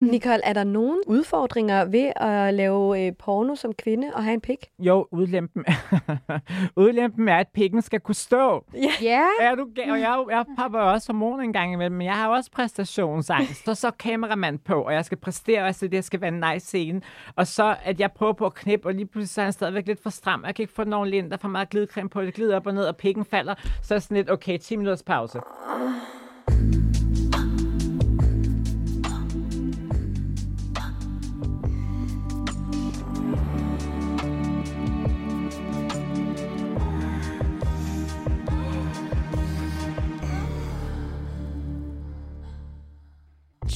Nicole, er der nogen udfordringer ved at lave øh, porno som kvinde og have en pik? Jo, udlempen, udlempen er, at pikken skal kunne stå. Ja. Ja, Er du, og jeg, jeg popper også hormoner en gang imellem, men jeg har også præstationsangst. Så så kameramand på, og jeg skal præstere, og så det skal være en nice scene. Og så, at jeg prøver på at knippe, og lige pludselig så er han stadigvæk lidt for stram. Jeg kan ikke få den ordentligt ind, der er for meget glidecreme på, det glider op og ned, og pikken falder. Så er det sådan lidt, okay, 10 minutters pause.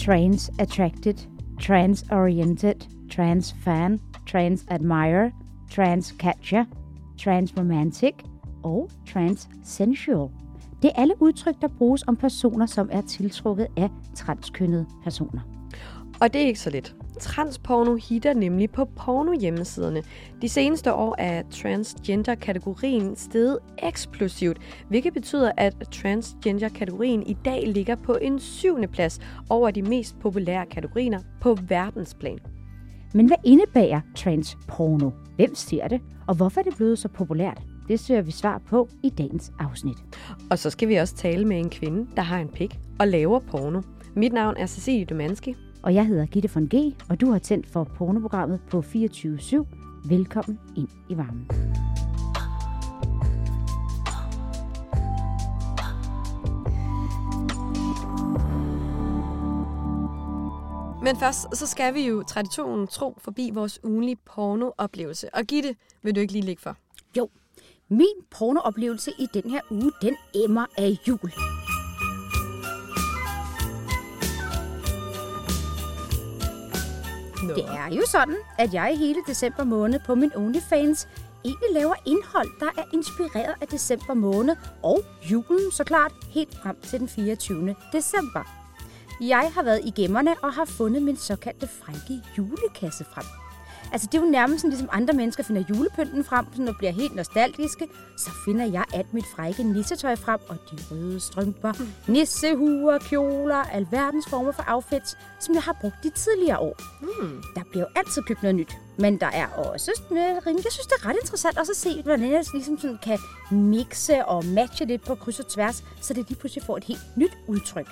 Trans attracted, trans oriented, trans fan, trans admirer, trans catcher, trans romantic og trans sensual. Det er alle udtryk, der bruges om personer, som er tiltrukket af transkønnede personer. Og det er ikke så let. Transporno hitter nemlig på porno-hjemmesiderne. De seneste år er transgender-kategorien steget eksplosivt, hvilket betyder, at transgender-kategorien i dag ligger på en syvende plads over de mest populære kategorier på verdensplan. Men hvad indebærer transporno? Hvem ser det? Og hvorfor er det blevet så populært? Det søger vi svar på i dagens afsnit. Og så skal vi også tale med en kvinde, der har en pik og laver porno. Mit navn er Cecilie Dumanski. Og jeg hedder Gitte von G, og du har tændt for pornoprogrammet på 24-7. Velkommen ind i varmen. Men først, så skal vi jo traditionen tro forbi vores ugenlige pornooplevelse. Og Gitte, vil du ikke lige lægge for? Jo, min pornooplevelse i den her uge, den emmer af jul. Nå. Det er jo sådan, at jeg hele december måned på min OnlyFans egentlig laver indhold, der er inspireret af december måned og julen så klart helt frem til den 24. december. Jeg har været i gemmerne og har fundet min såkaldte frække julekasse frem. Altså det er jo nærmest sådan, ligesom andre mennesker finder julepynten frem, sådan og bliver helt nostalgiske, så finder jeg alt mit frække nissetøj frem, og de røde strømper, nissehuer, kjoler, alverdens former for outfits, som jeg har brugt de tidligere år. Hmm. Der bliver jo altid købt noget nyt. Men der er også øh, rimelig- jeg synes, det er ret interessant også at se, hvordan jeg ligesom sådan kan mixe og matche lidt på kryds og tværs, så det lige pludselig får et helt nyt udtryk.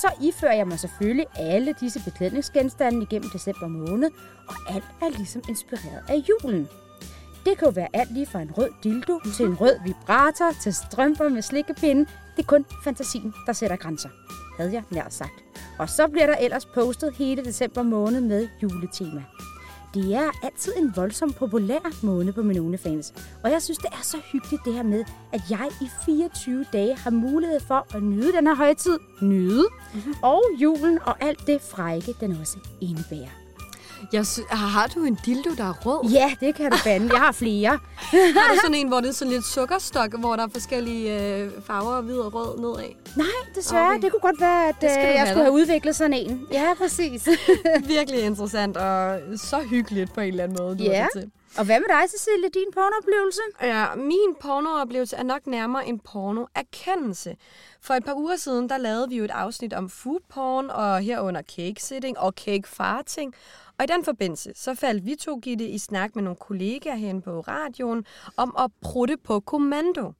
Så ifører jeg mig selvfølgelig alle disse beklædningsgenstande igennem december måned, og alt er ligesom inspireret af julen. Det kan jo være alt lige fra en rød dildo til en rød vibrator til strømper med slikkepinde. Det er kun fantasien, der sætter grænser. Havde jeg nær sagt. Og så bliver der ellers postet hele december måned med juletema. Det er altid en voldsomt populær måned på min OnlyFans. Og jeg synes, det er så hyggeligt det her med, at jeg i 24 dage har mulighed for at nyde den her højtid. Nyde. Mm-hmm. Og julen og alt det frække, den også indebærer. Jeg sy- har du en dildo, der er rød? Ja, det kan du bande. Jeg har flere. Har du sådan en, hvor det er sådan lidt sukkerstok, hvor der er forskellige øh, farver, hvid og rød nedad? Nej, desværre. Okay. Det kunne godt være, at øh, jeg have skulle have udviklet sådan en. Ja, præcis. Virkelig interessant og så hyggeligt på en eller anden måde, du Ja. har det til. Og hvad med dig, Cecilie? Din pornooplevelse? Ja, min pornooplevelse er nok nærmere en pornoerkendelse. For et par uger siden, der lavede vi jo et afsnit om food porn, og herunder cake sitting og cake farting. Og i den forbindelse, så faldt vi to Gitte i snak med nogle kollegaer herinde på radioen om at prutte på kommando.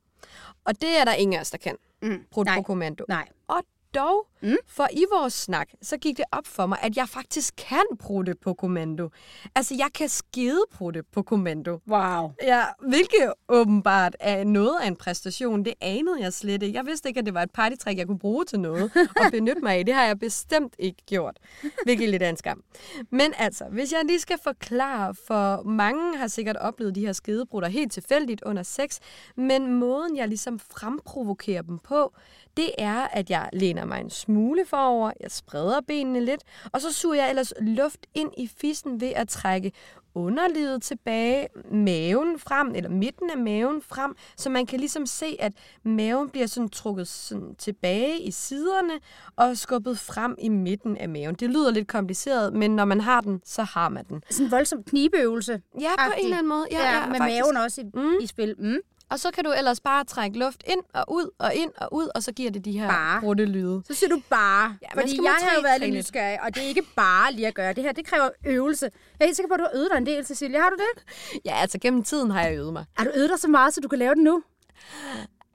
Og det er der ingen af os, der kan. Mm. Prutte Nej. på kommando. Nej. Og dog, Mm. for i vores snak, så gik det op for mig, at jeg faktisk kan prutte på kommando. Altså, jeg kan skide prutte på kommando. Wow. Ja, hvilket åbenbart er noget af en præstation. Det anede jeg slet ikke. Jeg vidste ikke, at det var et partytrick, jeg kunne bruge til noget og benytte mig af. Det har jeg bestemt ikke gjort, hvilket er lidt af en skam. Men altså, hvis jeg lige skal forklare, for mange har sikkert oplevet de her skedebrutter helt tilfældigt under sex, men måden, jeg ligesom fremprovokerer dem på, det er, at jeg læner mig en smule forover, jeg spreder benene lidt, og så suger jeg ellers luft ind i fissen ved at trække underlivet tilbage, maven frem, eller midten af maven frem, så man kan ligesom se, at maven bliver sådan trukket sådan tilbage i siderne og skubbet frem i midten af maven. Det lyder lidt kompliceret, men når man har den, så har man den. Sådan en voldsom knibeøvelse. Ja, på en eller anden måde. Ja, Ja, ja, med faktisk. maven også i, mm. i spil. Mm. Og så kan du ellers bare trække luft ind og ud og ind og ud, og så giver det de her Bare. brudte lyde. Så siger du bare, Ja, fordi jeg har jo været lidt. nysgerrig, og det er ikke bare lige at gøre det her. Det kræver øvelse. Jeg er helt sikker på, at du har øvet dig en del, Cecilia. Har du det? Ja, altså gennem tiden har jeg øvet mig. Har du øvet dig så meget, så du kan lave det nu?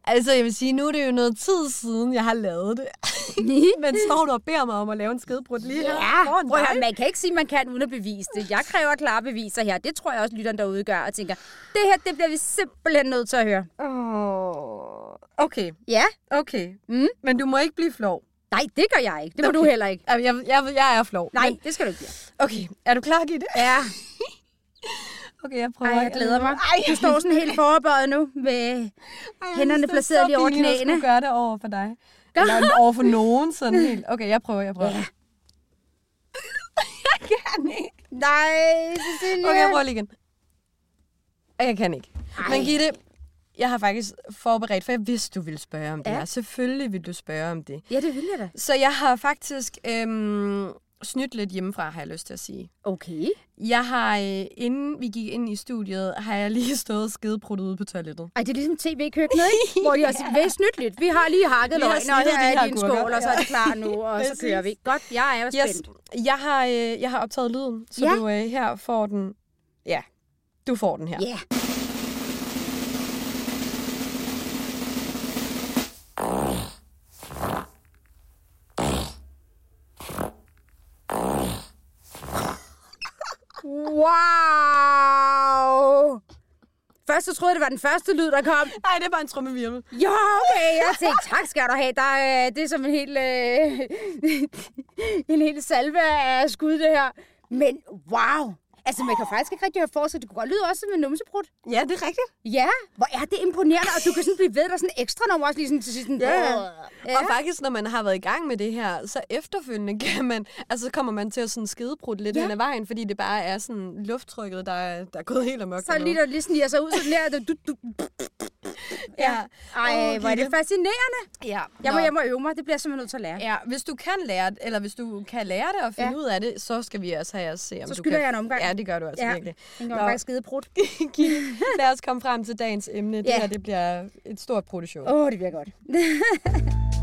Altså, jeg vil sige, nu er det jo noget tid siden, jeg har lavet det. Men står du og beder mig om at lave en skedebrud lige her Ja, foran prøv dig? man kan ikke sige, at man kan uden at bevise det. Jeg kræver klare beviser her. Det tror jeg også, lytteren derude gør, og tænker, det her, det bliver vi simpelthen nødt til at høre. Åh, Okay, Ja? okay. Mm. Men du må ikke blive flov. Nej, det gør jeg ikke. Det må Okay. du heller ikke. Jeg, jeg, jeg, jeg er flov. Nej, Men, det skal du ikke blive. okay, er du klar, Gitte? Ja, Okay, jeg prøver. Ej, jeg glæder mig. Ej, Du står sådan helt forberedt nu med Ej, jeg hænderne synes, er placeret lige over knæene. skulle gøre det over for dig. Eller over for nogen sådan helt. Okay, jeg prøver, jeg prøver. Ja. jeg kan ikke. Nej, Cecilia. Okay, jeg prøver lige igen. Jeg kan ikke. Ej. Men Gitte, jeg har faktisk forberedt, for jeg vidste, du ville spørge om det Ja. her. Selvfølgelig vil du spørge om det. Ja, det vil jeg da. Så jeg har faktisk øhm, snydt lidt hjemmefra, har jeg lyst til at sige. Okay. Jeg har, øh, inden vi gik ind i studiet, har jeg lige stået og ude på toilettet. Ej, det er ligesom tv-køkkenet, ikke? Hvor de også ja. snydt lidt. Vi har lige hakket løgn, og her er agurker. skål, og så er det klar nu, og så kører vi. Godt, jeg er jo Yes, spændt. jeg har, øh, jeg har optaget lyden, så Ja. du øh, her får den. Ja, du får den her. Ja. Wow! Først så troede jeg, det var den første lyd, der kom. Nej, det bare en trummevirvel. Ja, okay. Jeg tænkte, tak skal du have. Der er, det er som en hel, øh, en hel salve af skud, det her. Men wow! Altså, man kan faktisk ikke rigtig høre forskel. Det kunne godt lyde også som en numsebrud. Ja, det er rigtigt. Ja, hvor er det imponerende. Og du kan sådan blive ved, der er sådan ekstra nummer også lige sådan til. Sådan, Ja. ja. Og faktisk, når man har været i gang med det her, så efterfølgende kan man, altså så kommer man til at sådan skidebrudt lidt Ja. hen ad vejen, fordi det bare er sådan lufttrykket, der er, der er gået helt amok. Så lige der lige sniger sig ud sådan der. Du, du, Ja. ej, hvor er det fascinerende. Ja. Jeg må, jeg må øve mig. Det bliver jeg simpelthen nødt til at lære. Ja, hvis du kan lære det, eller hvis du kan lære det og finde Ja. ud af det, så skal vi også have at se, om Så du kan... jeg en omgang. Ja, det gør du altså Ja. virkelig. Man faktisk skide brudt. Gitte, Lad os komme frem til dagens emne. Det Ja. her, det bliver et stort proteshow. Åh, oh, det bliver godt.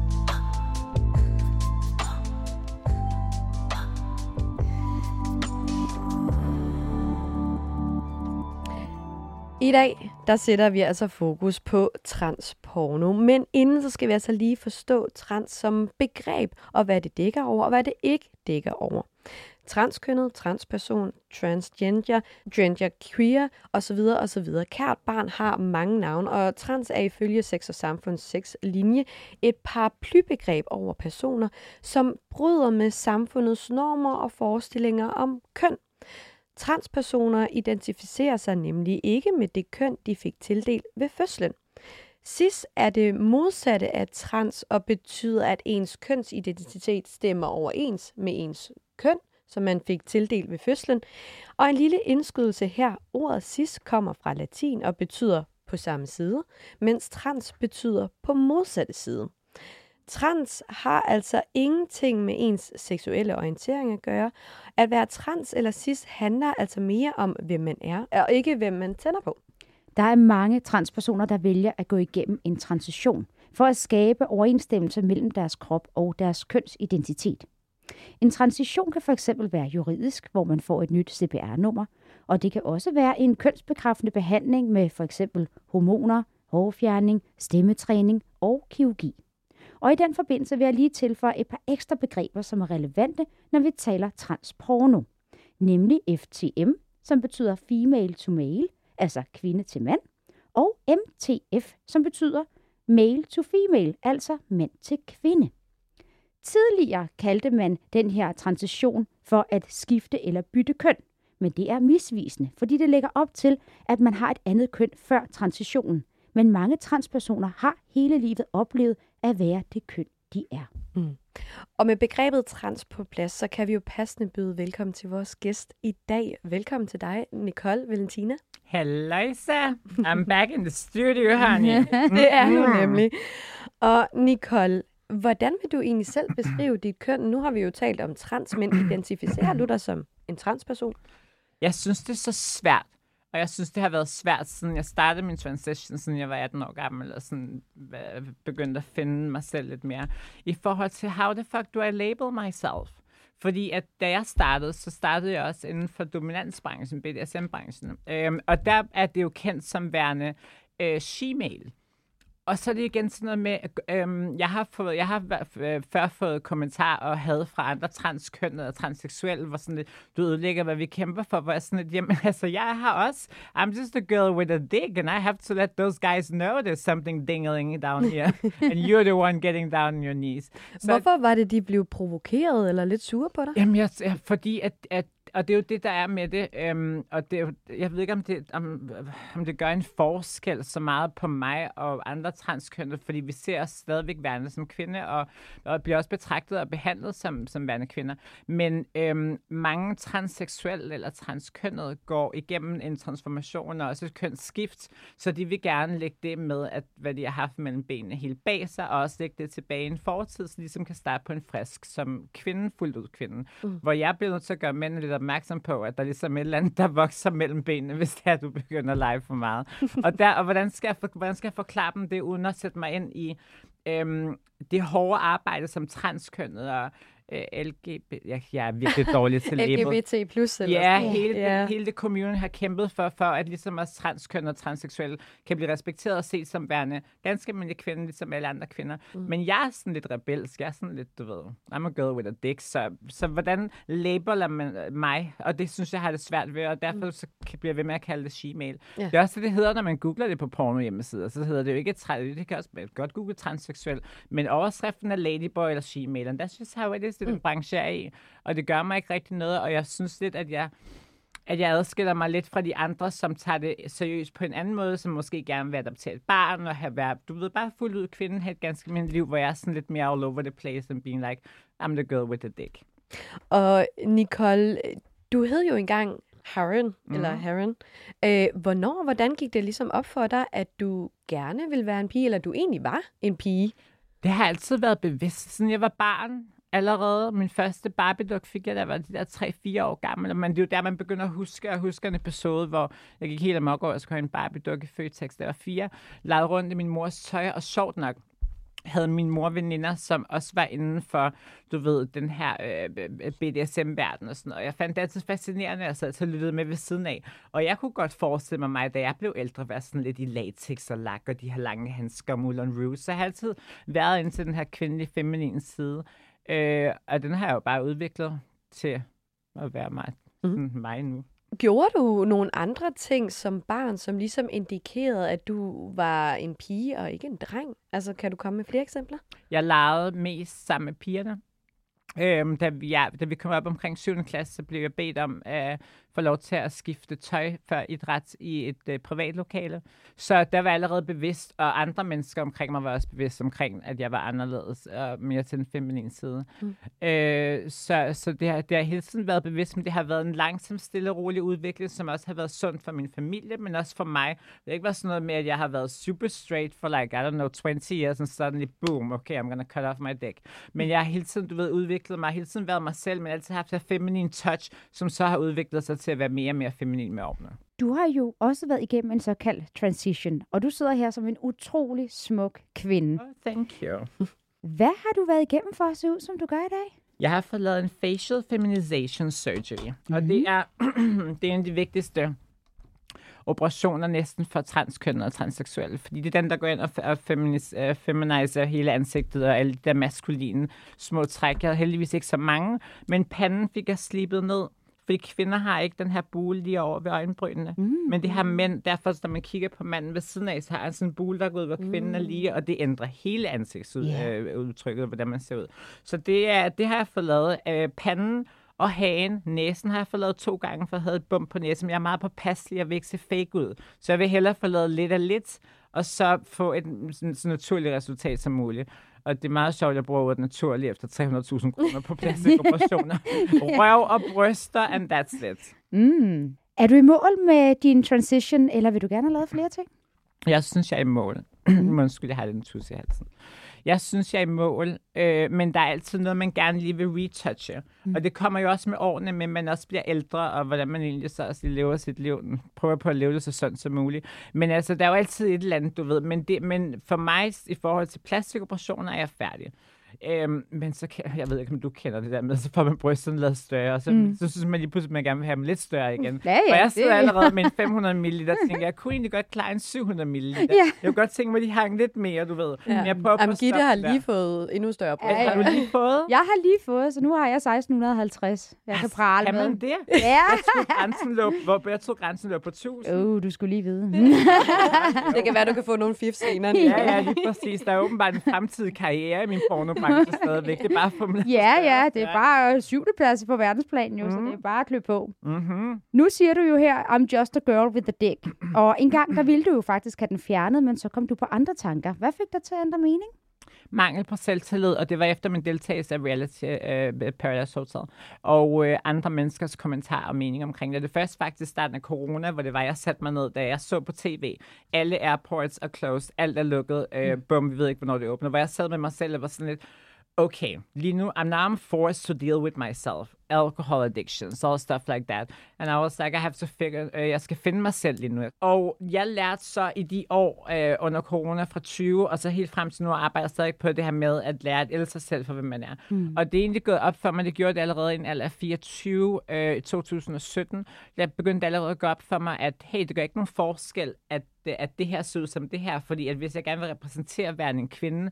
I dag, der sætter vi altså fokus på transporno. Men inden, så skal vi altså lige forstå trans som begreb, og hvad det dækker over, og hvad det ikke dækker over. Transkønnet, transperson, transgender, genderqueer osv. osv. Kært barn har mange navne, og trans er ifølge Sex og Samfunds sexlinje et paraplybegreb over personer, som bryder med samfundets normer og forestillinger om køn. Transpersoner identificerer sig nemlig ikke med det køn, de fik tildelt ved fødslen. Cis er det modsatte af trans og betyder, at ens kønsidentitet stemmer overens med ens køn, som man fik tildelt ved fødslen. Og en lille indskydelse her. Ordet cis kommer fra latin og betyder på samme side, mens trans betyder på modsatte side. Trans har altså ingenting med ens seksuelle orientering at gøre. At være trans eller cis handler altså mere om, hvem man er, og ikke hvem man tænder på. Der er mange transpersoner, der vælger at gå igennem en transition for at skabe overensstemmelse mellem deres krop og deres kønsidentitet. En transition kan fx være juridisk, hvor man får et nyt CPR-nummer, og det kan også være en kønsbekræftende behandling med f.eks. hormoner, hårfjerning, stemmetræning og kirurgi. Og i den forbindelse vil jeg lige tilføje et par ekstra begreber, som er relevante, når vi taler transporno. Nemlig FTM, som betyder female to male, altså kvinde til mand, og MTF, som betyder male to female, altså mand til kvinde. Tidligere kaldte man den her transition for at skifte eller bytte køn, men det er misvisende, fordi det lægger op til, at man har et andet køn før transitionen. Men mange transpersoner har hele livet oplevet at være det køn, de er. Og med begrebet trans på plads, så kan vi jo passende byde velkommen til vores gæst i dag. Velkommen til dig, Nicole Valentina. Halløjsa. I'm back in the studio, honey. Det er du nemlig. Og Nicole, hvordan vil du egentlig selv beskrive dit køn? Nu har vi jo talt om trans, men identificerer du dig som en transperson? Jeg synes, det er så svært og jeg synes, det har været svært, siden jeg startede min transition, siden jeg var 18 år gammel, og sådan begyndte at finde mig selv lidt mere. I forhold til, how the fuck do I label myself? Fordi at da jeg startede, så startede jeg også inden for dominansbranchen, BDSM-branchen. Øhm, og der er det jo kendt som værende øh, shemale. Og så er det igen sådan noget med, øhm, jeg har, fået, jeg har øh, før fået kommentarer og had fra andre transkønnede og transseksuelle, hvor sådan lidt, du ødelægger, hvad vi kæmper for, hvor jeg sådan lidt, jamen altså, jeg har også, I'm just a girl with a dick, and I have to let those guys know there's something dingling down here, and you're the one getting down on your knees. Så Hvorfor var det, de blev provokeret eller lidt sure på dig? Jamen, jeg, fordi at, at og det er jo det, der er med det. Øhm, og det er jo, jeg ved ikke, om det, om, om det gør en forskel så meget på mig og andre transkønnede, fordi vi ser os stadigvæk værende som kvinde, og, og bliver også betragtet og behandlet som, som værende kvinder. Men øhm, mange transseksuelle eller transkønnede går igennem en transformation og også et kønsskift, så de vil gerne lægge det med, at hvad de har haft mellem benene helt bag sig, og også lægge det tilbage i en fortid, så de ligesom kan starte på en frisk som kvinden, fuldt ud kvinden. Mm. Hvor jeg bliver nødt til at gøre mændene lidt opmærksom på, at der ligesom er et eller andet, der vokser mellem benene, hvis det er, at du begynder at lege for meget. og, der, og hvordan, skal jeg for, hvordan skal jeg forklare dem det, uden at sætte mig ind i øhm, det hårde arbejde som transkønnet og øh, LGBT, jeg, jeg er virkelig dårlig til. LGBT plus eller Ja, hele, ja. hele det community har kæmpet for, for at ligesom også transkøn og transseksuelle kan blive respekteret og set som værende ganske almindelige kvinder, ligesom alle andre kvinder. Mm. Men jeg er sådan lidt rebelsk, jeg er sådan lidt, du ved, I'm a girl with a dick, så, så hvordan labeler man mig? Og det synes jeg har det svært ved, og derfor mm. så bliver jeg ved med at kalde det she-mail. Ja. Det er også det, det hedder, når man googler det på porno hjemmesider, så hedder det jo ikke det kan også godt google transseksuel, men overskriften er ladyboy eller she-mail, and that's just how it is den mm. er i. Og det gør mig ikke rigtig noget, og jeg synes lidt, at jeg at jeg adskiller mig lidt fra de andre, som tager det seriøst på en anden måde, som måske gerne vil adoptere et barn og have været, du ved, bare fuldt ud kvinde, have et ganske min liv, hvor jeg er sådan lidt mere all over the place and being like, I'm the girl with the dick. Og Nicole, du hed jo engang Harren, mm. eller Harren. Øh, hvornår, hvordan gik det ligesom op for dig, at du gerne ville være en pige, eller du egentlig var en pige? Det har altid været bevidst, siden jeg var barn allerede. Min første Barbie-duk fik jeg, da jeg var de der 3-4 år gammel. Men det er jo der, man begynder at huske. Og huske en episode, hvor jeg gik helt amok over, at jeg skulle have en Barbie-duk i Føtex, da jeg var fire. Lavede rundt i min mors tøj, og sjovt nok, havde min mor veninder, som også var inden for, du ved, den her øh, øh BDSM-verden og sådan noget. Jeg fandt det altid fascinerende, og jeg sad og lyttede med ved siden af. Og jeg kunne godt forestille mig, mig da jeg blev ældre, være sådan lidt i latex og lak og de her lange handsker og Moulin Rouge. Så jeg har altid været ind til den her kvindelige, feminine side. Øh, og den har jeg jo bare udviklet til at være mig, mm. mig nu. Gjorde du nogle andre ting som barn, som ligesom indikerede, at du var en pige og ikke en dreng? Altså, kan du komme med flere eksempler? Jeg legede mest sammen med pigerne. Øhm, da, vi, ja, da vi kom op omkring 7. klasse, så blev jeg bedt om at få lov til at skifte tøj før idræt i et øh, privat lokale. Så der var jeg allerede bevidst, og andre mennesker omkring mig var også bevidst omkring, at jeg var anderledes og mere til den feminine side. Mm. Øh, så så det, har, det har hele tiden været bevidst, men det har været en langsom, stille og rolig udvikling, som også har været sund for min familie, men også for mig. Det har ikke været sådan noget med, at jeg har været super straight for like, I don't know, 20 years, and suddenly, boom, okay, I'm gonna cut off my dick. Men jeg har hele tiden, du ved, udviklet mig, hele tiden været mig selv, men altid haft det feminine touch, som så har udviklet sig til at være mere og mere feminin med årene. Du har jo også været igennem en såkaldt transition, og du sidder her som en utrolig smuk kvinde. Oh, thank you. Hvad har du været igennem for at se ud, som du gør i dag? Jeg har fået lavet en facial feminization surgery, mm-hmm. og det er, det er en af de vigtigste operationer næsten for transkønnede og transseksuelle, fordi det er den, der går ind og, og feminis, feminiser hele ansigtet og alle de der maskuline små træk. Jeg havde heldigvis ikke så mange, men panden fik jeg slibet ned, fordi kvinder har ikke den her bule lige over ved øjenbrynene. Mm. Men det har mænd, derfor når man kigger på manden ved siden af, så har han sådan en bule, der går ud, hvor kvinden mm. er lige, og det ændrer hele ansigtsudtrykket, yeah. øh, hvordan man ser ud. Så det, er, det har jeg fået lavet. Øh, panden og hagen, næsen har jeg fået lavet to gange, for jeg havde et bump på næsen. Jeg er meget påpasselig og vil ikke se fake ud. Så jeg vil hellere få lavet lidt af lidt, og så få et så naturligt resultat som muligt. Og det er meget sjovt, at jeg bruger ordet naturligt efter 300.000 kroner på plastikoperationer. Røv og bryster, and that's it. Mm. Er du i mål med din transition, eller vil du gerne have lavet flere ting? Jeg synes, jeg er i mål. Undskyld, jeg har lidt en tus i halsen. Jeg synes, jeg er i mål, øh, men der er altid noget, man gerne lige vil retouche. Mm. Og det kommer jo også med årene, men man også bliver ældre, og hvordan man egentlig så også lever sit liv. Prøver på at leve det så sundt som muligt. Men altså, der er jo altid et eller andet, du ved. Men, det, men for mig, i forhold til plastikoperationer, er jeg færdig. Øhm, men så kan, jeg ved ikke, om du kender det der med, så får man brysterne lavet større, så, mm. så synes man lige pludselig, at man gerne vil have dem lidt større igen. Ja, ja, og jeg sidder det- allerede med en 500 ml, og tænker, jeg kunne egentlig godt klare en 700 ml. Ja. Jeg kunne godt tænke mig, at de hang lidt mere, du ved. Men jeg prøver Jamen, at Gitte har der. lige fået endnu større bryst. Ja, Har du lige fået? Jeg har lige fået, så nu har jeg 1650. Jeg kan prale Kan med. man det? Ja. Jeg troede, grænsen lå, hvor, jeg troede, grænsen lå på 1000. Oh, du skulle lige vide. Det kan være, du kan få nogle fifs senere. Ja, ja, lige præcis. Der er åbenbart en fremtidig karriere i min pornobranche stadigvæk. Det er bare for mig. ja, ja, det er bare syvende plads på verdensplan jo, mm. så det er bare at klø på. Mm-hmm. Nu siger du jo her, I'm just a girl with a dick. Og en gang, der ville du jo faktisk have den fjernet, men så kom du på andre tanker. Hvad fik dig til at ændre mening? Mangel på selvtillid, og det var efter min deltagelse af reality uh, Paradise Hotel, og uh, andre menneskers kommentarer og mening omkring det. Det første faktisk starten af corona, hvor det var, jeg satte mig ned, da jeg så på tv. Alle airports er closed, alt er lukket, uh, bum, vi ved ikke, hvornår det åbner. Hvor jeg sad med mig selv og var sådan lidt, okay, lige nu, I'm now I'm forced to deal with myself. Alcohol addictions, all stuff like that. And I was like, I have to figure, uh, jeg skal finde mig selv lige nu. Og jeg lærte så i de år uh, under corona fra 20, og så helt frem til nu, arbejder jeg stadig på det her med at lære at elske sig selv for, hvem man er. Mm. Og det er egentlig gået op for mig, det gjorde det allerede i en alder af 24 uh, i 2017. Jeg begyndte allerede at gå op for mig, at hey, det gør ikke nogen forskel, at, at det her ser ud som det her, fordi at hvis jeg gerne vil repræsentere værende en kvinde,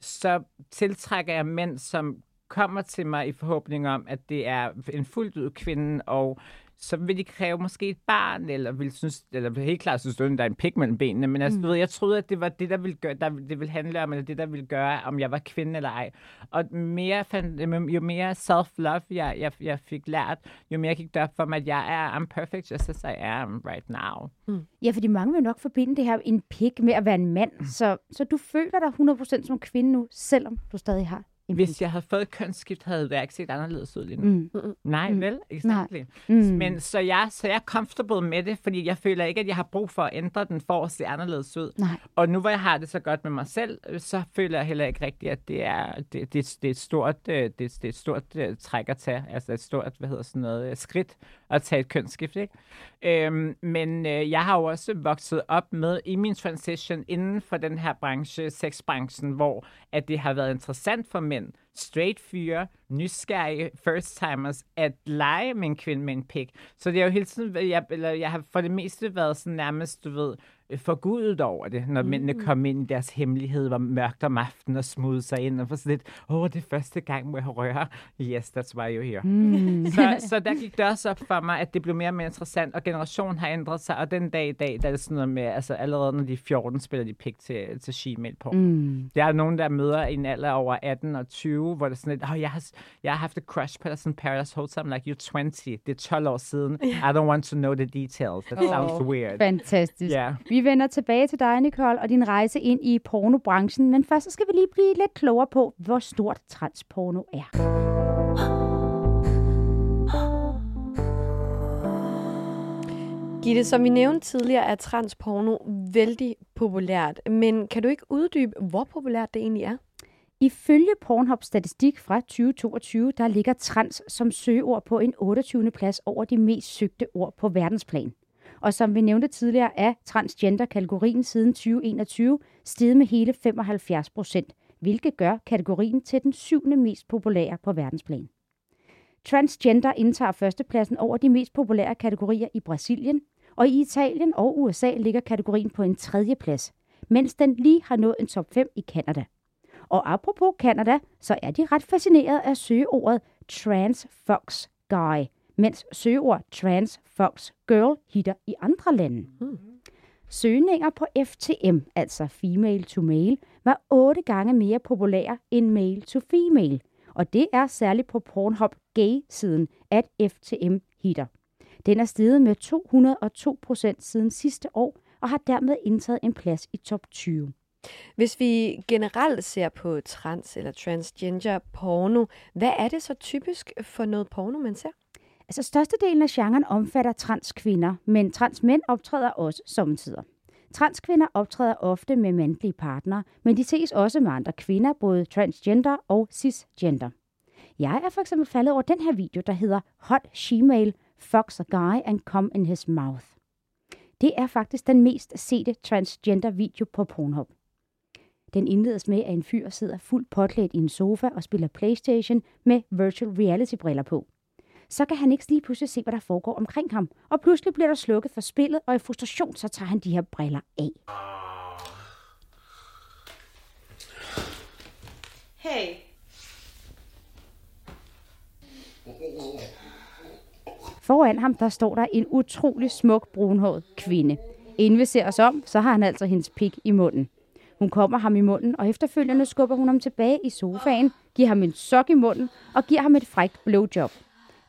så tiltrækker jeg mænd, som kommer til mig i forhåbning om, at det er en fuldt ud kvinde, og så vil de kræve måske et barn, eller vil synes, eller helt klart synes, at der er en pik mellem benene, men altså, mm. du ved, jeg troede, at det var det, der ville, gøre, der, det ville handle om, eller det, der ville gøre, om jeg var kvinde eller ej. Og mere, fandt- jo mere self-love, jeg, jeg, jeg fik lært, jo mere gik det op for mig, at jeg er, I'm perfect just as I am right now. Ja, fordi mange vil nok forbinde det her en pik med at være en mand. Så, så du føler dig 100% som kvinde nu, selvom du stadig har. Hvis jeg havde fået et kønsskift, havde det ikke set anderledes ud lige nu. Mm. Nej, vel? Exactly. Mm. Men så jeg, så jeg er comfortable med det, fordi jeg føler ikke, at jeg har brug for at ændre den for at se anderledes ud. Nej. Og nu hvor jeg har det så godt med mig selv, øh, så føler jeg heller ikke rigtigt, at det er, det, det, det er et stort, øh, det, det er et stort uh, træk at tage. Altså et stort, hvad hedder sådan noget, øh, skridt at tage et kønsskift, ikke? Øhm, men øh, jeg har jo også vokset op med i min transition inden for den her branche, sexbranchen, hvor at det har været interessant for mænd, straight fyre, nysgerrige first timers, at lege med en kvinde med en pik. Så det er jo hele tiden, jeg, eller jeg har for det meste været sådan nærmest, du ved, forgudet over det, når mm. mændene kom ind i deres hemmelighed, var mørkt om aftenen og smudde sig ind, og var sådan lidt, åh, oh, det er første gang, må jeg røre. Yes, that's why you're here. Mm. Så, så der gik det også op for mig, at det blev mere og mere interessant, og generationen har ændret sig, og den dag i dag, der er det sådan noget med, altså allerede når de er 14, spiller de pik til, til she på. Mm. Der er nogen, der møder en alder over 18 og 20, hvor det er sådan lidt, oh, jeg, har, jeg har haft et crush på dig sådan Paradise Hotel. I'm like, you're 20. Det er 12 år siden. I don't want to know the details. That sounds weird. Fantastisk. Ja. Vi vender tilbage til dig, Nicole, og din rejse ind i pornobranchen. Men først så skal vi lige blive lidt klogere på, hvor stort transporno er. Gitte, som vi nævnte tidligere, er transporno vældig populært. Men kan du ikke uddybe, hvor populært det egentlig er? Ifølge Pornhub statistik fra 2022, der ligger trans som søgeord på en 28. plads over de mest søgte ord på verdensplan. Og som vi nævnte tidligere, er transgender-kategorien siden 2021 steget med hele 75 procent, hvilket gør kategorien til den syvende mest populære på verdensplan. Transgender indtager førstepladsen over de mest populære kategorier i Brasilien, og i Italien og USA ligger kategorien på en tredje plads, mens den lige har nået en top 5 i Kanada. Og apropos Canada, så er de ret fascineret af søgeordet trans fox guy, mens søgeord trans fox girl hitter i andre lande. Mm. Søgninger på FTM, altså female to male, var otte gange mere populære end male to female. Og det er særligt på Pornhub Gay-siden, at FTM hitter. Den er steget med 202 procent siden sidste år, og har dermed indtaget en plads i top 20. Hvis vi generelt ser på trans- eller transgender porno, hvad er det så typisk for noget porno, man ser? Altså størstedelen af genren omfatter transkvinder, men transmænd optræder også samtidig. Transkvinder optræder ofte med mandlige partnere, men de ses også med andre kvinder, både transgender og cisgender. Jeg er for eksempel faldet over den her video, der hedder Hot Shemale Fox a Guy and Come in His Mouth. Det er faktisk den mest sete transgender video på Pornhub. Den indledes med, at en fyr sidder fuldt påklædt i en sofa og spiller Playstation med virtual reality briller på. Så kan han ikke lige pludselig se, hvad der foregår omkring ham, og pludselig bliver der slukket for spillet, og i frustration så tager han de her briller af. Hey, Foran ham, der står der en utrolig smuk brunhåret kvinde. Inden vi ser os om, så har han altså hendes pik i munden. Hun kommer ham i munden, og efterfølgende skubber hun ham tilbage i sofaen, giver ham en sok i munden og giver ham et frækt blowjob.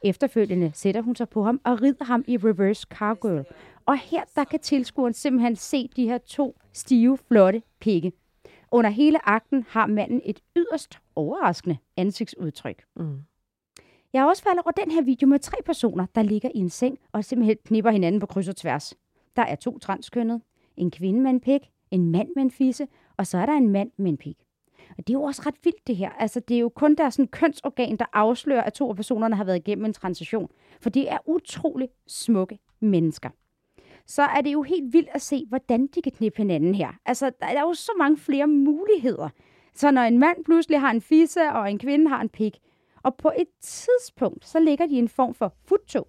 Efterfølgende sætter hun sig på ham og rider ham i reverse cowgirl. Og her der kan tilskueren simpelthen se de her to stive, flotte pikke. Under hele akten har manden et yderst overraskende ansigtsudtryk. Mm. Jeg har også faldet over den her video med tre personer, der ligger i en seng og simpelthen knipper hinanden på kryds og tværs. Der er to transkønnede, en kvinde med en pik, en mand med en fisse, og så er der en mand med en pik. Og det er jo også ret vildt det her. Altså, det er jo kun deres sådan, kønsorgan, der afslører, at to af personerne har været igennem en transition. For det er utrolig smukke mennesker. Så er det jo helt vildt at se, hvordan de kan knippe hinanden her. Altså, der er jo så mange flere muligheder. Så når en mand pludselig har en fisse, og en kvinde har en pik, og på et tidspunkt, så ligger de i en form for futtog.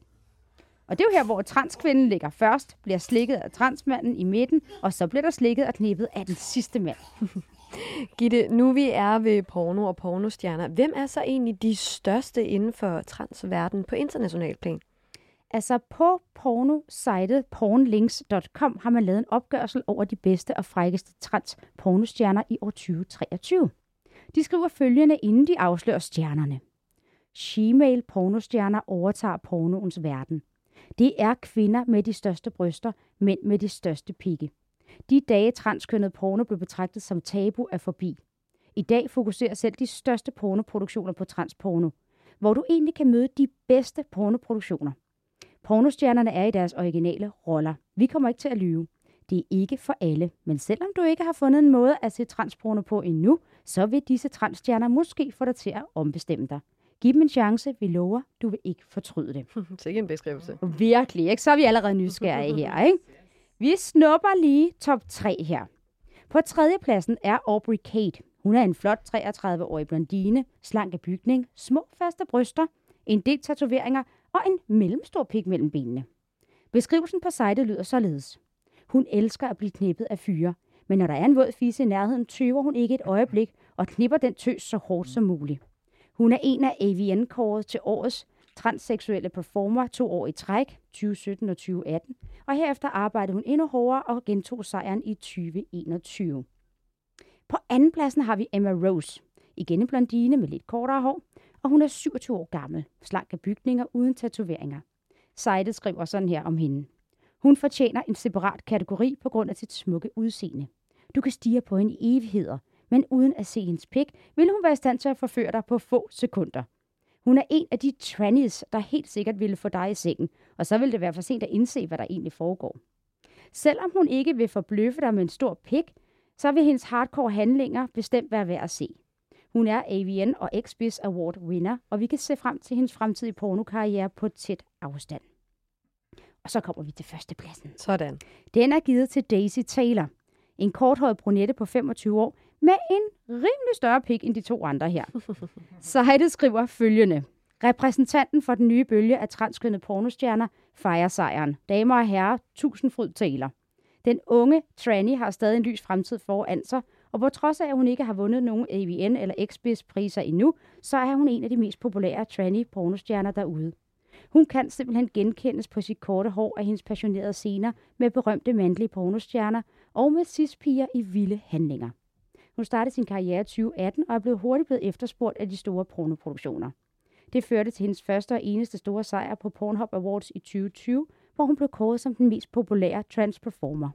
Og det er jo her, hvor transkvinden ligger først, bliver slikket af transmanden i midten, og så bliver der slikket og knippet af den sidste mand. Gitte, nu vi er ved porno og pornostjerner, hvem er så egentlig de største inden for transverden på international plan? Altså på pornositet pornlinks.com har man lavet en opgørelse over de bedste og frækkeste trans-pornostjerner i år 2023. De skriver følgende, inden de afslører stjernerne. Shemale pornostjerner overtager pornoens verden. Det er kvinder med de største bryster, mænd med de største pigge. De dage transkønnet porno blev betragtet som tabu er forbi. I dag fokuserer selv de største pornoproduktioner på transporno, hvor du egentlig kan møde de bedste pornoproduktioner. Pornostjernerne er i deres originale roller. Vi kommer ikke til at lyve. Det er ikke for alle, men selvom du ikke har fundet en måde at se transporno på endnu, så vil disse transstjerner måske få dig til at ombestemme dig. Giv dem en chance, vi lover, du vil ikke fortryde det. Sikke en beskrivelse. Virkelig, ikke? Så er vi allerede nysgerrige her, ikke? Vi snupper lige top 3 her. På tredjepladsen er Aubrey Kate. Hun er en flot 33-årig blondine, slank af bygning, små faste bryster, en del tatoveringer og en mellemstor pik mellem benene. Beskrivelsen på sitet lyder således. Hun elsker at blive knippet af fyre, men når der er en våd fisse i nærheden, tøver hun ikke et øjeblik og knipper den tøs så hårdt som muligt. Hun er en af AVN-kåret til årets transseksuelle performer to år i træk, 2017 og 2018, og herefter arbejdede hun endnu hårdere og gentog sejren i 2021. På andenpladsen har vi Emma Rose, igen en blondine med lidt kortere hår, og hun er 27 år gammel, slank af bygninger uden tatoveringer. Sejtet skriver sådan her om hende. Hun fortjener en separat kategori på grund af sit smukke udseende. Du kan stige på hende i evigheder, men uden at se hendes pik, vil hun være i stand til at forføre dig på få sekunder. Hun er en af de trannies, der helt sikkert ville få dig i sengen, og så vil det være for sent at indse, hvad der egentlig foregår. Selvom hun ikke vil forbløffe dig med en stor pik, så vil hendes hardcore handlinger bestemt være værd at se. Hun er AVN og XBIS Award winner, og vi kan se frem til hendes fremtidige pornokarriere på tæt afstand. Og så kommer vi til førstepladsen. Sådan. Den er givet til Daisy Taylor. En korthåret brunette på 25 år med en rimelig større pik end de to andre her. Sitet skriver følgende. Repræsentanten for den nye bølge af transkønnede pornostjerner fejrer sejren. Damer og herrer, tusindfryd taler. Den unge Tranny har stadig en lys fremtid foran sig, og på trods af, at hun ikke har vundet nogen AVN eller XBIS priser endnu, så er hun en af de mest populære tranny pornostjerner derude. Hun kan simpelthen genkendes på sit korte hår af hendes passionerede scener med berømte mandlige pornostjerner og med cis-piger i vilde handlinger. Hun startede sin karriere i 2018 og er blevet hurtigt blevet efterspurgt af de store pornoproduktioner. Det førte til hendes første og eneste store sejr på Pornhub Awards i 2020, hvor hun blev kåret som den mest populære transperformer.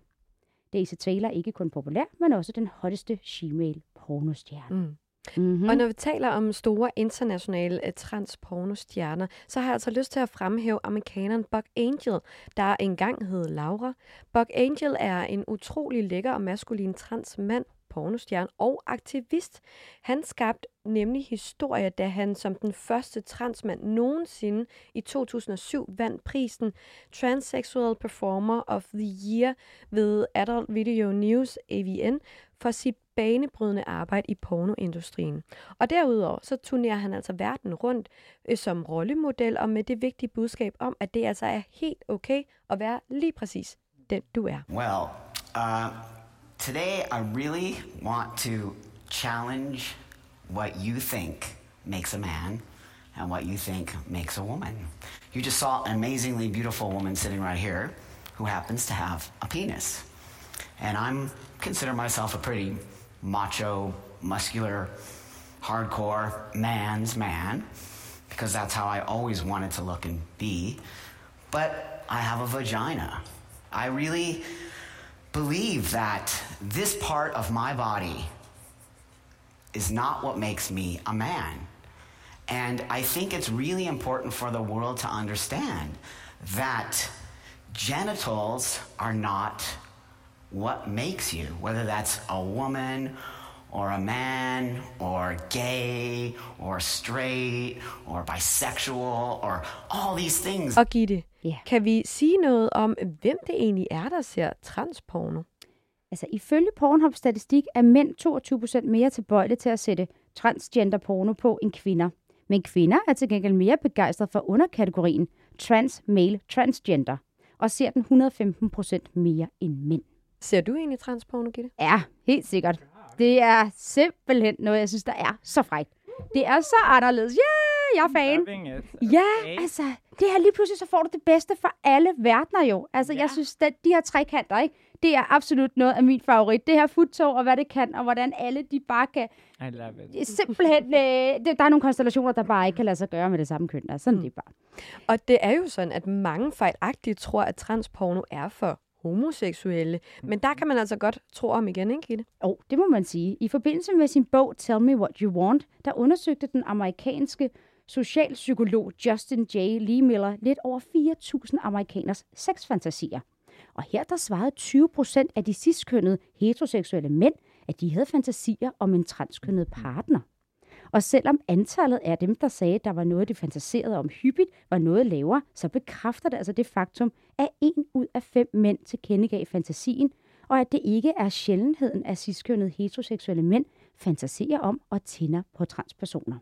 Daisy Taylor er ikke kun populær, men også den hotteste shemale pornostjerne. Mm. Mm-hmm. Og når vi taler om store internationale uh, transpornostjerner, så har jeg altså lyst til at fremhæve amerikaneren Buck Angel, der engang hed Laura. Buck Angel er en utrolig lækker og maskulin transmand, pornostjerne og aktivist. Han skabte nemlig historie, da han som den første transmand nogensinde i 2007 vandt prisen Transsexual Performer of the Year ved Adult Video News AVN for sit banebrydende arbejde i pornoindustrien. Og derudover så turnerer han altså verden rundt øh, som rollemodel og med det vigtige budskab om, at det altså er helt okay at være lige præcis den du er. Well, uh, today I really want to challenge what you think makes a man and what you think makes a woman. You just saw an amazingly beautiful woman sitting right here who happens to have a penis. And I'm consider myself a pretty macho, muscular, hardcore man's man because that's how I always wanted to look and be. But I have a vagina. I really believe that this part of my body is not what makes me a man. And I think it's really important for the world to understand that genitals are not what makes you, whether that's a woman or a man or gay or straight or bisexual or all these things. Og Gitte, Ja. kan vi sige noget om, hvem det egentlig er, der ser transporno? Altså, ifølge Pornhub statistik er mænd 22% mere tilbøjelige til at sætte transgender porno på end kvinder. Men kvinder er til gengæld mere begejstrede for underkategorien trans male transgender og ser den 115% mere end mænd. Ser du egentlig transporno, Gitte? Ja, helt sikkert. Det er simpelthen noget, jeg synes, der er så frækt. Det er så anderledes. Ja, jeg er fan. It. Ja, Okay. altså, det her lige pludselig, så får du det bedste fra alle verdener jo. Altså, ja. jeg synes, at de her trekanter, ikke? Det er absolut noget af min favorit. Det her futtog, og hvad det kan, og hvordan alle de bare kan... I love it. Simpelthen, øh, det, der er nogle konstellationer, der bare ikke kan lade sig gøre med det samme køn. Altså, sådan mm. det er bare. Og det er jo sådan, at mange fejlagtigt tror, at transporno er for homoseksuelle. Men der kan man altså godt tro om igen, ikke Gitte? Og oh, det må man sige. I forbindelse med sin bog Tell Me What You Want, der undersøgte den amerikanske socialpsykolog Justin J. Lee Miller lidt over 4.000 amerikaners sexfantasier. Og her der svarede 20 procent af de sidstkønnede heteroseksuelle mænd, at de havde fantasier om en transkønnet partner. Og selvom antallet af dem, der sagde, at der var noget, de fantaserede om hyppigt, var noget lavere, så bekræfter det altså det faktum, at en ud af fem mænd tilkendegav fantasien, og at det ikke er sjældenheden af sidstkønnede heteroseksuelle mænd fantaserer om og tænder på transpersoner.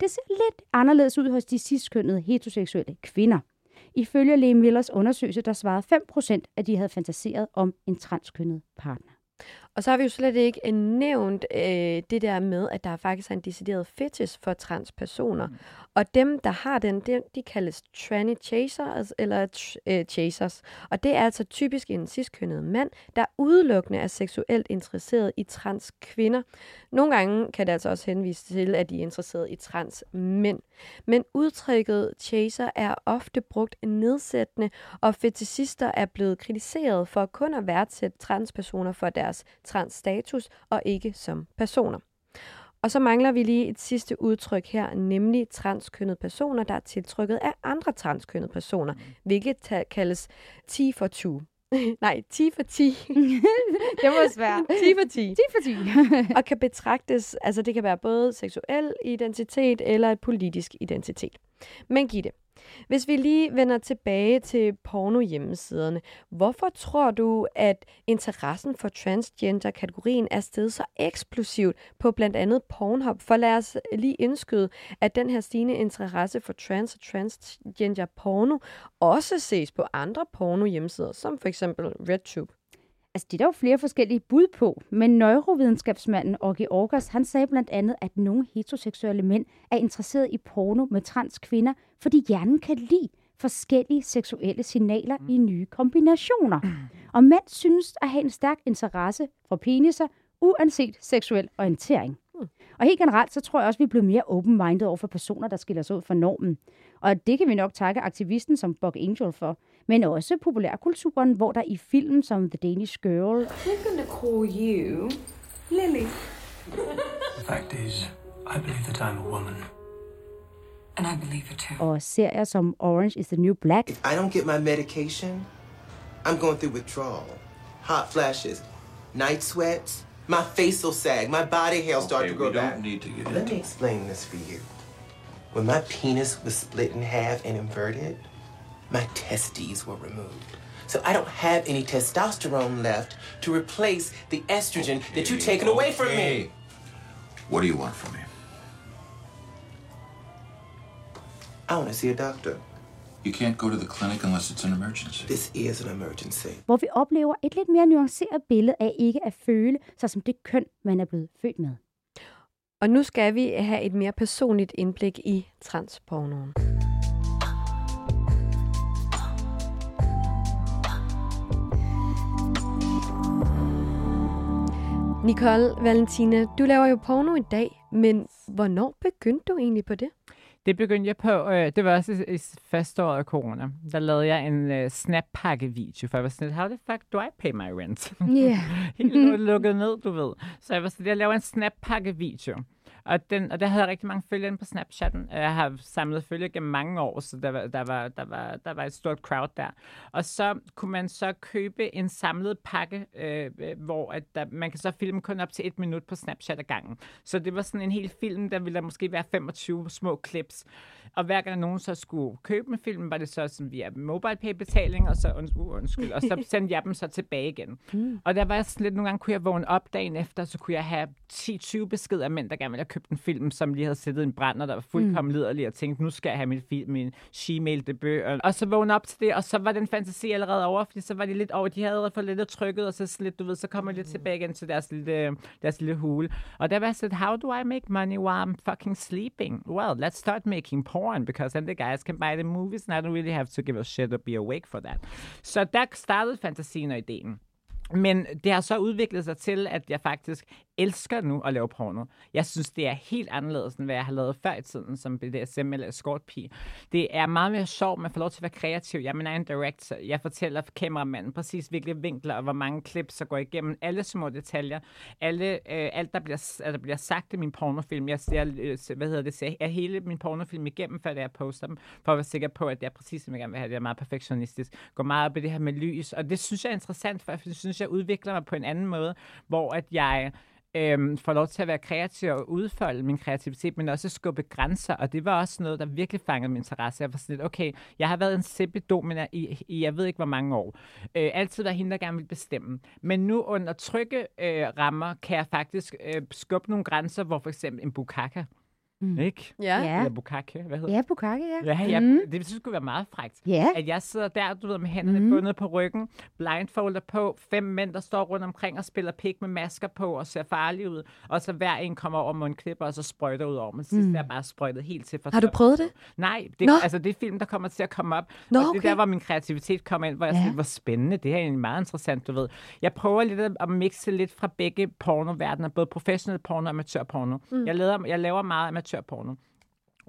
Det ser lidt anderledes ud hos de sidstkønnede heteroseksuelle kvinder. Ifølge Lee Millers undersøgelse, der svarede 5% at de havde fantaseret om en transkønnet partner. Og så har vi jo slet ikke øh, nævnt øh, det der med, at der faktisk er en decideret fetish for transpersoner. Mm. Og dem, der har den, de, de kaldes tranny chasers, eller øh, chasers. Og det er altså typisk en ciskønnet mand, der udelukkende er seksuelt interesseret i trans kvinder. Nogle gange kan det altså også henvise til, at de er interesseret i trans mænd. Men udtrykket chaser er ofte brugt nedsættende, og fetishister er blevet kritiseret for kun at værdsætte transpersoner for deres transstatus og ikke som personer. Og så mangler vi lige et sidste udtryk her, nemlig transkønnede personer, der er tiltrykket af andre transkønnede personer, hvilket kaldes 10 for 2. Nej, 10 for 10. det var svært. 10 for 10. 10 for 10. og kan betragtes, altså det kan være både seksuel identitet eller et politisk identitet. Men Gitte, hvis vi lige vender tilbage til porno-hjemmesiderne, hvorfor tror du, at interessen for transgender-kategorien er steget så eksplosivt på blandt andet Pornhub? For lad os lige indskyde, at den her stigende interesse for trans og transgender porno også ses på andre porno-hjemmesider, som for eksempel RedTube. Altså, det er der jo flere forskellige bud på, men neurovidenskabsmanden Orgi Orgas, han sagde blandt andet, at nogle heteroseksuelle mænd er interesseret i porno med trans kvinder, fordi hjernen kan lide forskellige seksuelle signaler mm. i nye kombinationer. Og mænd synes at have en stærk interesse for peniser, uanset seksuel orientering. Mm. Og helt generelt, så tror jeg også, at vi er blevet mere open-minded over for personer, der skiller sig ud fra normen. Og det kan vi nok takke aktivisten som Buck Angel for, men også populærkulturen, hvor der i film som The Danish Girl We're gonna call you Lily. fact is, I believe that I'm a woman. And I believe it too. Og serier som Orange is the New Black, If I don't get my medication, I'm going through withdrawal, hot flashes, night sweats. My face will sag. My body hair will start Okay, to grow we don't back. need to get Let me explain this for you. When my penis was split in half and inverted, my testes were removed. So I don't have any testosterone left to replace the estrogen that you've taken away from me. Okay. What do you want from me? I want to see a doctor. You can't go to the clinic unless it's an emergency. This is an emergency. hvor vi oplever et lidt mere nuanceret billede af ikke at føle sig som det køn, man er blevet født med. Og nu skal vi have et mere personligt indblik i transpornoen. Nicole Valentina, du laver jo porno i dag, men hvornår begyndte du egentlig på det? Det begyndte jeg på, øh, det var også i, i første år af corona. Der lavede jeg en øh, snap-pakke-video, for jeg var sådan lidt, how the fuck do I pay my rent? Ja. Helt lu- lukket ned, du ved. Så jeg var sådan, jeg laver en snap-pakke-video. Og, den, og der havde jeg rigtig mange følgere inde på Snapchatten. Jeg har samlet følgere gennem mange år, så der var, der, var, der, var, der var et stort crowd der. Og så kunne man så købe en samlet pakke, øh, øh hvor at der, man kan så filme kun op til et minut på Snapchat ad gangen. Så det var sådan en hel film, der ville der måske være 25 små clips. Og hver gang nogen så skulle købe en film, var det så sådan via MobilePay-betaling, og så, uh, undskyld, og så sendte jeg dem så tilbage igen. Mm. Og der var sådan lidt, nogle gange kunne jeg vågne op dagen efter, så kunne jeg have 10-20 beskeder af mænd, der gerne ville have købt en film, som lige havde siddet i en brand, og der var fuldkommen mm. liderlig, og tænkte, nu skal jeg have min, fi- min Gmail-debut. Og- Og så vågne op til det, og så var den fantasi allerede over, fordi så var de lidt over, de havde allerede fået lidt trykket, og så lidt, du ved, så kommer de lidt tilbage igen til deres lille, deres lille hule. Og der var sådan, how do I make money while I'm fucking sleeping? Well, let's start making porn, because then the guys can buy the movies, and I don't really have to give a shit or be awake for that. Så der startede fantasien og ideen. Men det har så udviklet sig til, at jeg faktisk elsker nu at lave porno. Jeg synes, det er helt anderledes, end hvad jeg har lavet før i tiden, som BDSM eller escortpige. Det er meget mere sjovt, man får lov til at være kreativ. Jeg er min egen director. Jeg fortæller kameramanden præcis hvilke vinkler og hvor mange klip, så går igennem alle små detaljer. Alle, øh, alt, der bliver, der bliver sagt i min pornofilm. Jeg ser, øh, hvad hedder det, ser jeg hele min pornofilm igennem, før jeg poster dem, for at være sikker på, at det er præcis, som jeg gerne vil have. Det er meget perfektionistisk. Går meget op i det her med lys, og det synes jeg er interessant, for jeg synes, jeg udvikler mig på en anden måde, hvor at jeg øhm, får lov til at være kreativ og udfolde min kreativitet, men også skubbe grænser, og det var også noget, der virkelig fangede min interesse. Jeg var sådan lidt, okay, jeg har været en seppidomina i, i, jeg ved ikke, hvor mange år. Øh, altid været hende, der gerne vil bestemme. Men nu under trygge øh, rammer, kan jeg faktisk øh, skubbe nogle grænser, hvor for eksempel en bukaka, mm. ikke? Ja. Ja. Eller bukake, hvad hedder Ja, Bukake, ja. Ja, jeg, Mm. det synes jeg kunne være meget frækt. Ja. At jeg sidder der, du ved, med hænderne mm. bundet på ryggen, blindfolder på, fem mænd, der står rundt omkring og spiller pik med masker på og ser farlige ud, og så hver en kommer over mundklipper og så sprøjter ud over. Men sidst mm. er jeg bare sprøjtet helt til for Har du prøvet det? Nej, det, Nå. altså det er film, der kommer til at komme op. Nå, og det er okay. der, hvor min kreativitet kommer ind, hvor jeg Ja. ja. siger, hvor spændende, det her er egentlig meget interessant, du ved. Jeg prøver lidt at- at mixe lidt fra begge pornoverdener, både professionel porno og amatørporno. Mm. Jeg, laver, jeg laver meget amatørporno.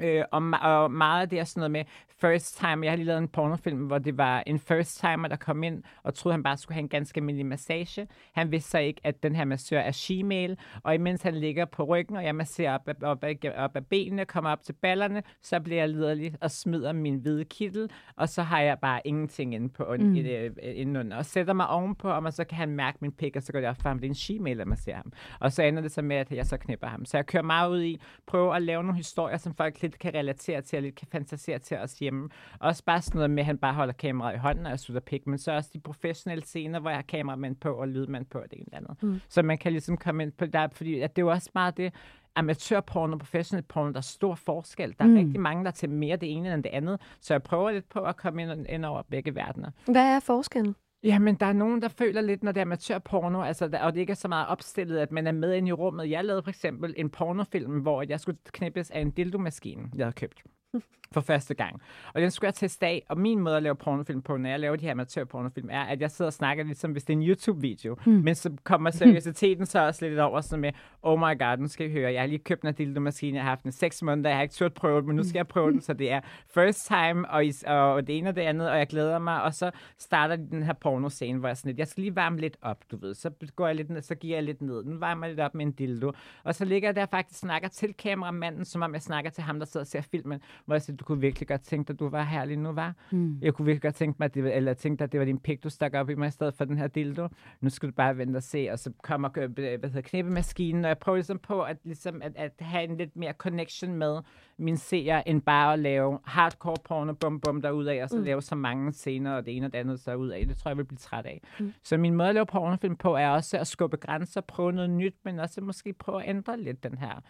Øh, og, og meget af det er sådan noget med first time. Jeg har lige lavet en pornofilm, hvor det var en first timer, der kom ind og troede, han bare skulle have en ganske almindelig massage. Han vidste så ikke, at den her massør er she-mail, og imens han ligger på ryggen, og jeg masserer op, op, op, op, af benene, kommer op til ballerne, så bliver jeg liderlig og smider min hvide kittel, og så har jeg bare ingenting inde på mm. indenunder. Og sætter mig ovenpå, og så kan han mærke min pik, og så går det op for ham, det er en she-mail, der masserer ham. Og så ender det så med, at jeg så knipper ham. Så jeg kører meget ud i, prøve at lave nogle historier, som folk lidt kan relatere til, og lidt kan fantasere til os hjemme. Også bare sådan noget med, at han bare holder kameraet i hånden, og jeg slutter pik, men så også de professionelle scener, hvor jeg har kameramand på og lydmand på, og det ene eller andet. Mm. Så man kan ligesom komme ind på der, fordi at det er jo også meget det, amatørporno og professionel porno, der er stor forskel. Der er mm. rigtig mange, der er til mere det ene end det andet. Så jeg prøver lidt på at komme ind, ind over begge verdener. Hvad er forskellen? Jamen, der er nogen, der føler lidt, når det er amatørporno, altså, der, og det ikke er så meget opstillet, at man er med ind i rummet. Jeg lavede for eksempel en pornofilm, hvor jeg skulle knippes af en dildomaskine, jeg havde købt. for første gang. Og den skulle jeg teste af, og min måde at lave pornofilm på, når jeg laver de her amatørpornofilm, er, at jeg sidder og snakker ligesom, hvis det er en YouTube-video. Hmm. Men så kommer seriøsiteten så også lidt over sådan med, oh my god, nu skal I høre, jeg har lige købt en dildo-maskine, jeg har haft den seks måneder, jeg har ikke turt prøve den, men nu skal jeg prøve den, så det er first time, og, is- og det ene og det andet, og jeg glæder mig, og så starter de den her pornoscene, hvor jeg sådan lidt, jeg skal lige varme lidt op, du ved, så går jeg lidt ned, så giver jeg lidt ned, nu varmer jeg lidt op med en dildo, og så ligger jeg der faktisk snakker til kameramanden, som om jeg snakker til ham, der sidder og ser filmen, hvor jeg siger, du kunne virkelig godt tænke dig, at du var herlig nu, var? Mm. Jeg kunne virkelig godt tænke mig, at det, eller tænke dig, at det var din pik, du stak op i mig i stedet for den her dildo. Nu skal du bare vente og se, og så kommer øh, hvad hedder, knippemaskinen, og jeg prøver ligesom på at, ligesom, at, at have en lidt mere connection med min seer, end bare at lave hardcore porno, bum bum derudad, og så mm. lave så mange scener, og det ene og det andet så ud af. Det tror jeg, jeg vil blive træt af. Mm. Så min måde at lave pornofilm på, er også at skubbe grænser, prøve noget nyt, men også måske prøve at ændre lidt den her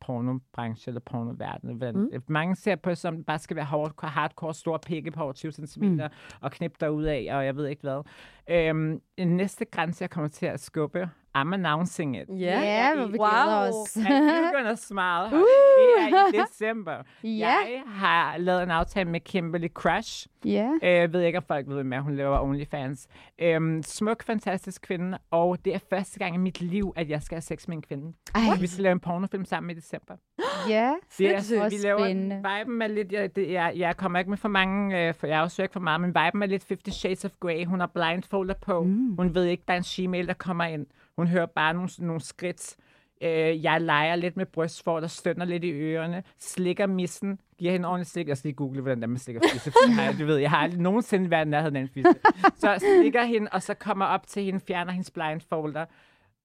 pornobranche eller pornoverden. Mm. Mange ser på, som det bare skal være hardcore, hardcore store pikke på over 20 cm mm. og knip af, og jeg ved ikke hvad. Øhm, næste grænse, jeg kommer til at skubbe, I'm announcing it. Ja, Ja, hvor vi glæder os. And you're gonna smile. Uh. Det er i december. Ja. Jeg har lavet en aftale med Kimberly Crush. Ja. Øh, Jeg ved ikke, om folk ved, er. Hun laver OnlyFans. Øhm, smuk, fantastisk kvinde, og det er første gang i mit liv, at jeg skal have sex med en kvinde. Ej. Vi skal lave en pornofilm sammen i december. Ja. Det er, Sindssygt vi laver spændende. viben er lidt, jeg, det, jeg, jeg kommer ikke med for mange, øh, for jeg afsøger ikke for meget, men viben er lidt 50 Shades of Grey. Hun har blindfolder på. Mm. Hun ved ikke, der er en she-mail, der kommer ind. Hun hører bare nogle, nogle skridt. Øh, jeg leger lidt med brystfor, der stønner lidt i ørerne, slikker missen, giver hende ordentligt slik. Jeg skal lige google, hvordan der man slikker fisse. Du ved, jeg har aldrig nogensinde været nærheden af en fisse. Så slikker hende, og så kommer op til hende, fjerner hendes blindfolder,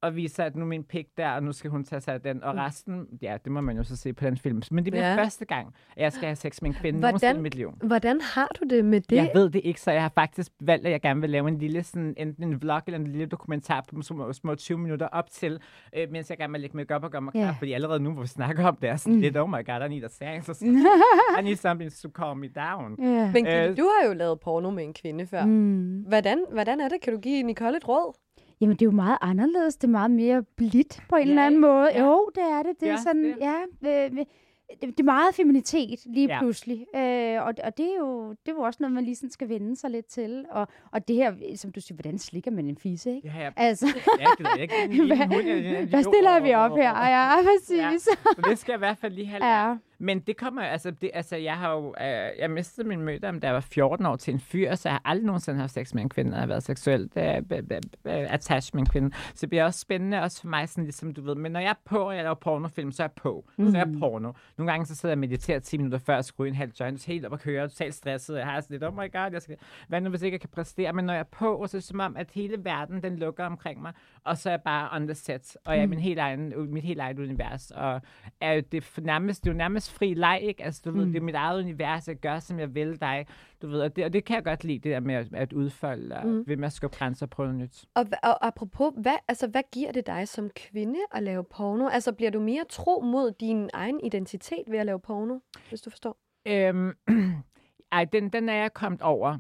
og viser, at nu er min pik der, og nu skal hun tage sig af den. Og resten, ja, det må man jo så se på den film. Men det bliver Ja. første gang, at jeg skal have sex med en kvinde Hvordan, i mit liv. hvordan har du det med det? Jeg ved det ikke, så jeg har faktisk valgt, at jeg gerne vil lave en lille, sådan, enten en vlog eller en lille dokumentar på små, små 20 minutter op til, øh, mens jeg gerne vil lægge mig op og gøre mig klar. Ja. Fordi allerede nu, hvor vi snakker om det, er sådan mm. lidt, oh my god, I need a sang. Så I need something to calm me down. Ja. Men Gitte, Øh, du har jo lavet porno med en kvinde før. Mm. Hvordan, hvordan er det? Kan du give Nicole et råd? Jamen, det er jo meget anderledes. Det er meget mere blidt på en Ja, eller anden måde. ja. Jo, det er det. Det er Ja, sådan, det. ja... Øh, øh, det er meget feminitet lige Ja. pludselig. Øh, og, og det er jo det er jo også noget, man lige sådan skal vende sig lidt til. Og, og det her, som du siger, hvordan slikker man en fisse, ikke? Ja, jeg, Altså, jeg gider ikke. hvad stiller vi op her? Ja, præcis. Ja, så det skal jeg i hvert fald lige have Ja. Men det kommer, altså, det, altså jeg har jo, øh, jeg mistede min mødom, da jeg var 14 år til en fyr, så jeg har aldrig nogensinde haft sex med en kvinde, og har været seksuelt øh, b- b- b- attached med en kvinde. Så det bliver også spændende, også for mig, sådan ligesom du ved. Men når jeg er på, og jeg laver pornofilm, så er jeg på. Mm. Så er jeg porno. Nogle gange så sidder jeg og mediterer 10 minutter før, at skrue en halv joint, helt op og køre, totalt stresset. Jeg har sådan lidt, oh my god, jeg skal, hvad nu hvis ikke jeg kan præstere? Men når jeg er på, så er det som om, at hele verden, den lukker omkring mig, og så er jeg bare on the set, og jeg er min helt egen, mit helt eget univers, og er jo det nærmest, det er jo nærmest fri leg, ikke? Altså, du ved, det er mit eget univers, jeg gør, som jeg vil dig, du ved, og det, og det kan jeg godt lide, det der med at, at udfolde, og ved med at skubbe grænser og prøve nyt. Og, og apropos, hvad, altså, hvad giver det dig som kvinde at lave porno? Altså, bliver du mere tro mod din egen identitet ved at lave porno, hvis du forstår? Øhm, ej, den, den er jeg kommet over.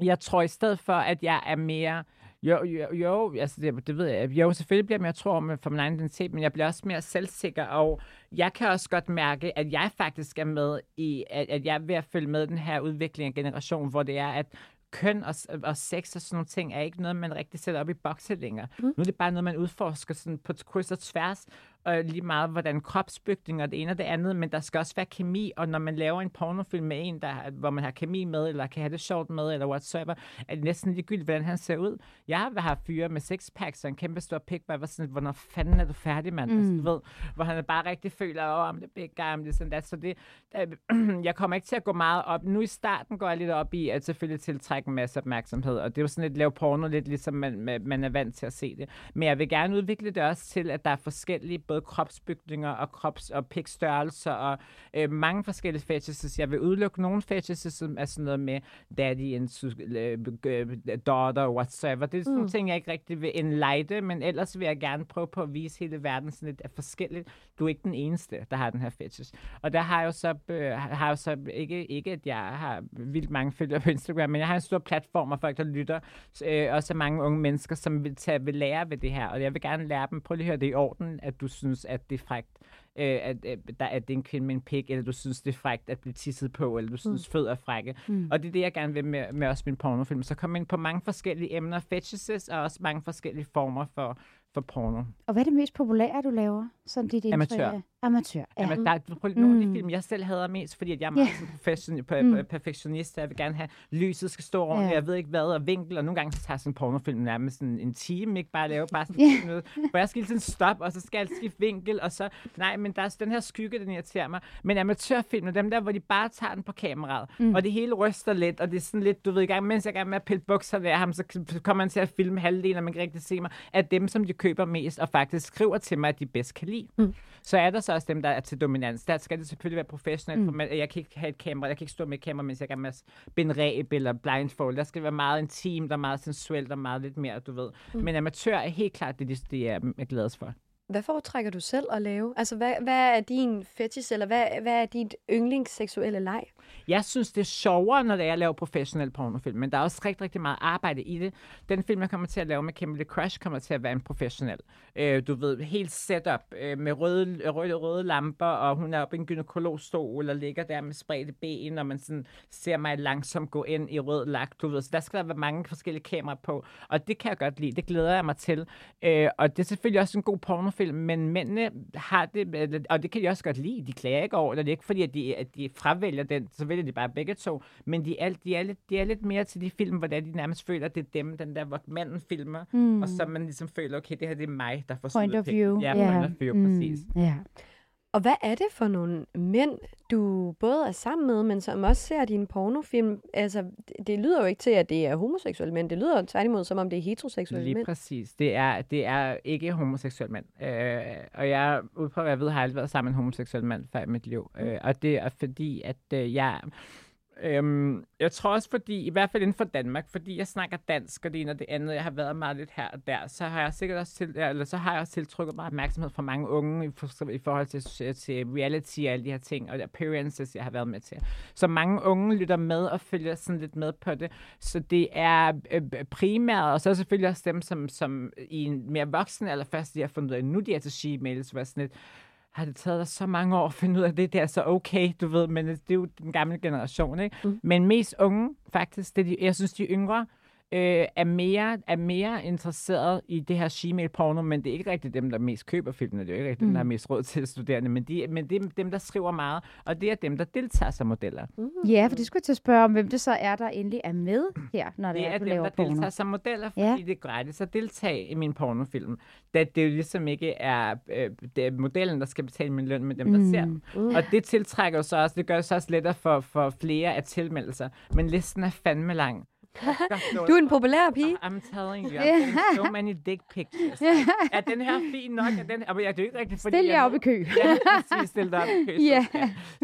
Jeg tror i stedet for, at jeg er mere... Jo, jo, jo altså det, det ved jeg. Jo, selvfølgelig bliver jeg mere tro om for min egen identitet, men jeg bliver også mere selvsikker, og jeg kan også godt mærke, at jeg faktisk er med i, at, at jeg er ved at følge med den her udvikling af generation, hvor det er, at køn og, og sex og sådan nogle ting er ikke noget, man rigtig sætter op i bokse længere. Mm. Nu er det bare noget, man udforsker sådan på kryds og tværs, og lige meget, hvordan kropsbygning og det ene og det andet, men der skal også være kemi, og når man laver en pornofilm med en, der, hvor man har kemi med, eller kan have det sjovt med, eller whatsoever, er det næsten ligegyldigt, hvordan han ser ud. Jeg har fyre med sixpacks og en kæmpe stor pik, hvor jeg var sådan, hvornår fanden er du færdig, mand? Mm. Altså, du ved, hvor han bare rigtig føler, åh, om det big guy, om det sådan der. Så det, øh, jeg kommer ikke til at gå meget op. Nu i starten går jeg lidt op i, at selvfølgelig tiltrække en masse opmærksomhed, og det er jo sådan lidt lave porno, lidt ligesom man man er vant til at se det. Men jeg vil gerne udvikle det også til, at der er forskellige både kropsbygninger og krops- og pikstørrelser og øh, mange forskellige fetishes. Jeg vil udelukke nogle fetishes, som er sådan noget med daddy and su- øh, øh, daughter, whatsoever. Det er sådan mm. nogle ting, jeg ikke rigtig vil enlighte, men ellers vil jeg gerne prøve på at vise hele verden sådan lidt af forskelligt. Du er ikke den eneste, der har den her fetish. Og der har jeg jo så, øh, har jeg jo så ikke, ikke, at jeg har vildt mange følgere på Instagram, men jeg har en stor platform af folk, der lytter. Øh, også mange unge mennesker, som vil, tage, vil lære ved det her. Og jeg vil gerne lære dem, prøv lige at høre det er i orden, at du synes, at det er frækt øh, at, øh, der, at det er en kvinde med en pik, eller du synes, det er frækt at blive tisset på, eller du synes, mm. fødder er frække. Mm. Og det er det, jeg gerne vil med, med også min pornofilm. Så komme ind på mange forskellige emner, fetishes, og også mange forskellige former for, for porno. Og hvad er det mest populære, du laver? Som dit indtryk Amatør. Amatør, ja. Jamen, der er prøv, nogle af de Mm. film, jeg selv hader mest, fordi at jeg er meget sådan perfektion, per, Mm. per, perfektionist. Jeg vil gerne have, lyset skal stå ordentligt, Ja. jeg ved ikke hvad, og vinkel, og nogle gange så tager sådan en pornofilm nærmest sådan en time, ikke bare lave bare sådan Ja. noget, hvor jeg skal tiden stoppe, og så skal jeg skifte vinkel, og så, nej, men der er den her skygge, den irriterer mig. Men amatørfilmene, dem der, hvor de bare tager den på kameraet, mm. og det hele ryster lidt, og det er sådan lidt, du ved, i gang, mens jeg er gang med at pille bukserne af ham, så kommer man til at filme halvdelen, og man kan rigtig se mig, at dem, som de køber mest, og faktisk skriver til mig, at de bedst kan lide. Mm. Så er der så også dem, der er til dominans. Der skal det selvfølgelig være professionelt, mm. for man, jeg kan ikke have et kamera, jeg kan ikke stå med et kamera, mens jeg er gang med binde ræb eller blindfold. Der skal være meget intimt og meget sensuelt og meget lidt mere, du ved. Mm. Men amatør er helt klart det, de- det er jeg glædes for. Hvad foretrækker du selv at lave? Altså, hvad, hvad er din fetish, eller hvad, hvad er dit yndlingsseksuelle leg? Jeg synes, det er sjovere, når det er, jeg laver professionel pornofilm, men der er også rigtig, rigtig meget arbejde i det. Den film, jeg kommer til at lave med Kimberly Crush, kommer til at være en professionel. Øh, du ved, helt setup øh, med røde, røde, røde lamper, og hun er oppe i en gynekologstol og ligger der med spredte ben, og man sådan ser mig langsomt gå ind i rød lak. Du ved, så der skal der være mange forskellige kameraer på, og det kan jeg godt lide. Det glæder jeg mig til. Øh, og det er selvfølgelig også en god pornofilm, men mændene har det, og det kan de også godt lide. De klager ikke over det. Det er ikke fordi, at de, at de fravælger den, så vælger de bare begge to. Men de er, de er, lidt, de er lidt mere til de film, hvor de nærmest føler, at det er dem, den der, hvor manden filmer, mm. og så man ligesom føler, okay, det her det er mig, der får Point of view. Ja, point of view, præcis. Mm, ja. Og hvad er det for nogle mænd, du både er sammen med, men som også ser dine pornofilm? Altså, det, det lyder jo ikke til, at det er homoseksuelle mænd. Det lyder jo tværtimod, som om det er heteroseksuelle Lige mænd. præcis. Det er, det er ikke homoseksuel mand. Øh, og jeg, ud fra hvad jeg ved, har aldrig været sammen med en homoseksuel mand før i mit liv. Øh, og det er fordi, at øh, jeg... Øhm, jeg tror også fordi, i hvert fald inden for Danmark, fordi jeg snakker dansk, og det ene og det andet, jeg har været meget lidt her og der, så har jeg sikkert også til, eller så har jeg også tiltrykket meget opmærksomhed fra mange unge i, for, i forhold til, øh, til reality og alle de her ting, og appearances, jeg har været med til. Så mange unge lytter med og følger sådan lidt med på det. Så det er øh, primært, og så er selvfølgelig også dem, som, som i en mere voksen eller først de har fundet ud af, nu de er til she så var sådan lidt, har det taget dig så mange år at finde ud af det, det er så okay, du ved, men det er jo den gamle generation, ikke? Mm. Men mest unge, faktisk, det er de, jeg synes, de yngre, øh, er, mere, er mere interesseret i det her shemale-porno, men det er ikke rigtig dem, der mest køber filmene. Det er jo ikke rigtig dem, der har mest råd til studerende, men, de, men det er dem, der skriver meget, og det er dem, der deltager som modeller. Mm. ja, for det skulle jeg til at spørge om, hvem det så er, der endelig er med her, når det, Det er, er du dem, laver der porno. deltager som modeller, fordi Ja. det er gratis at deltage i min pornofilm. Da det jo ligesom ikke er, øh, det er modellen, der skal betale min løn, men dem, der Mm. ser dem. Og det tiltrækker jo så også, det gør det så også lettere for, for flere at tilmelde sig. Men listen er fandme lang. Du er en populær pige. I'm telling you, I'm so many dick pictures. Er den her fin nok? Er den, og jeg, er jo ikke rigtigt, fordi... Stil jer op i kø. Ja, præcis. Stil dig op i kø. så Ja.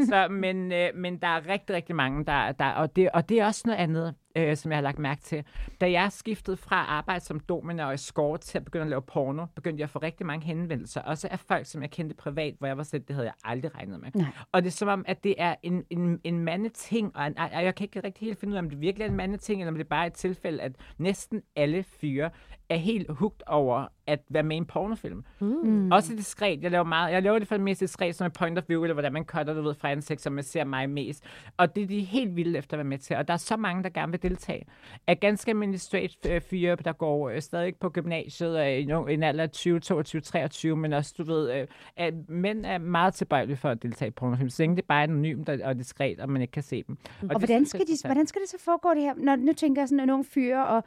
Så, men, øh, men der er rigtig, rigtig mange, der, der og, det, og det er også noget andet, øh, som jeg har lagt mærke til. Da jeg skiftede fra at arbejde som domina og escort til at begynde at lave porno, begyndte jeg at få rigtig mange henvendelser, også af folk, som jeg kendte privat, hvor jeg var sådan, det havde jeg aldrig regnet med. Nej. Og det er som om, at det er en, en, en mandeting, og, en, og jeg kan ikke rigtig helt finde ud af, om det virkelig er en mandeting, eller om det er bare et tilfælde, at næsten alle fyre er helt hugt over at være med i en pornofilm. Mm. Også diskret. Jeg laver meget. Jeg laver det for det mest diskret som et point of view, eller hvordan man cutter det ud fra ansigt, så man ser mig mest. Og det er de helt vilde efter at være med til. Og der er så mange, der gerne vil deltage. Er ganske almindelige straight øh, fyre, der går øh, stadig på gymnasiet øh, i en alder af 20, 22, 23, men også, du ved, øh, at mænd er meget tilbøjelige for at deltage i pornofilm. Så længe det bare er anonymt og, diskret, og man ikke kan se dem. Og, Og det hvordan skal, er de, hvordan skal det så foregå det her? Når, nu tænker jeg sådan en ung fyr, og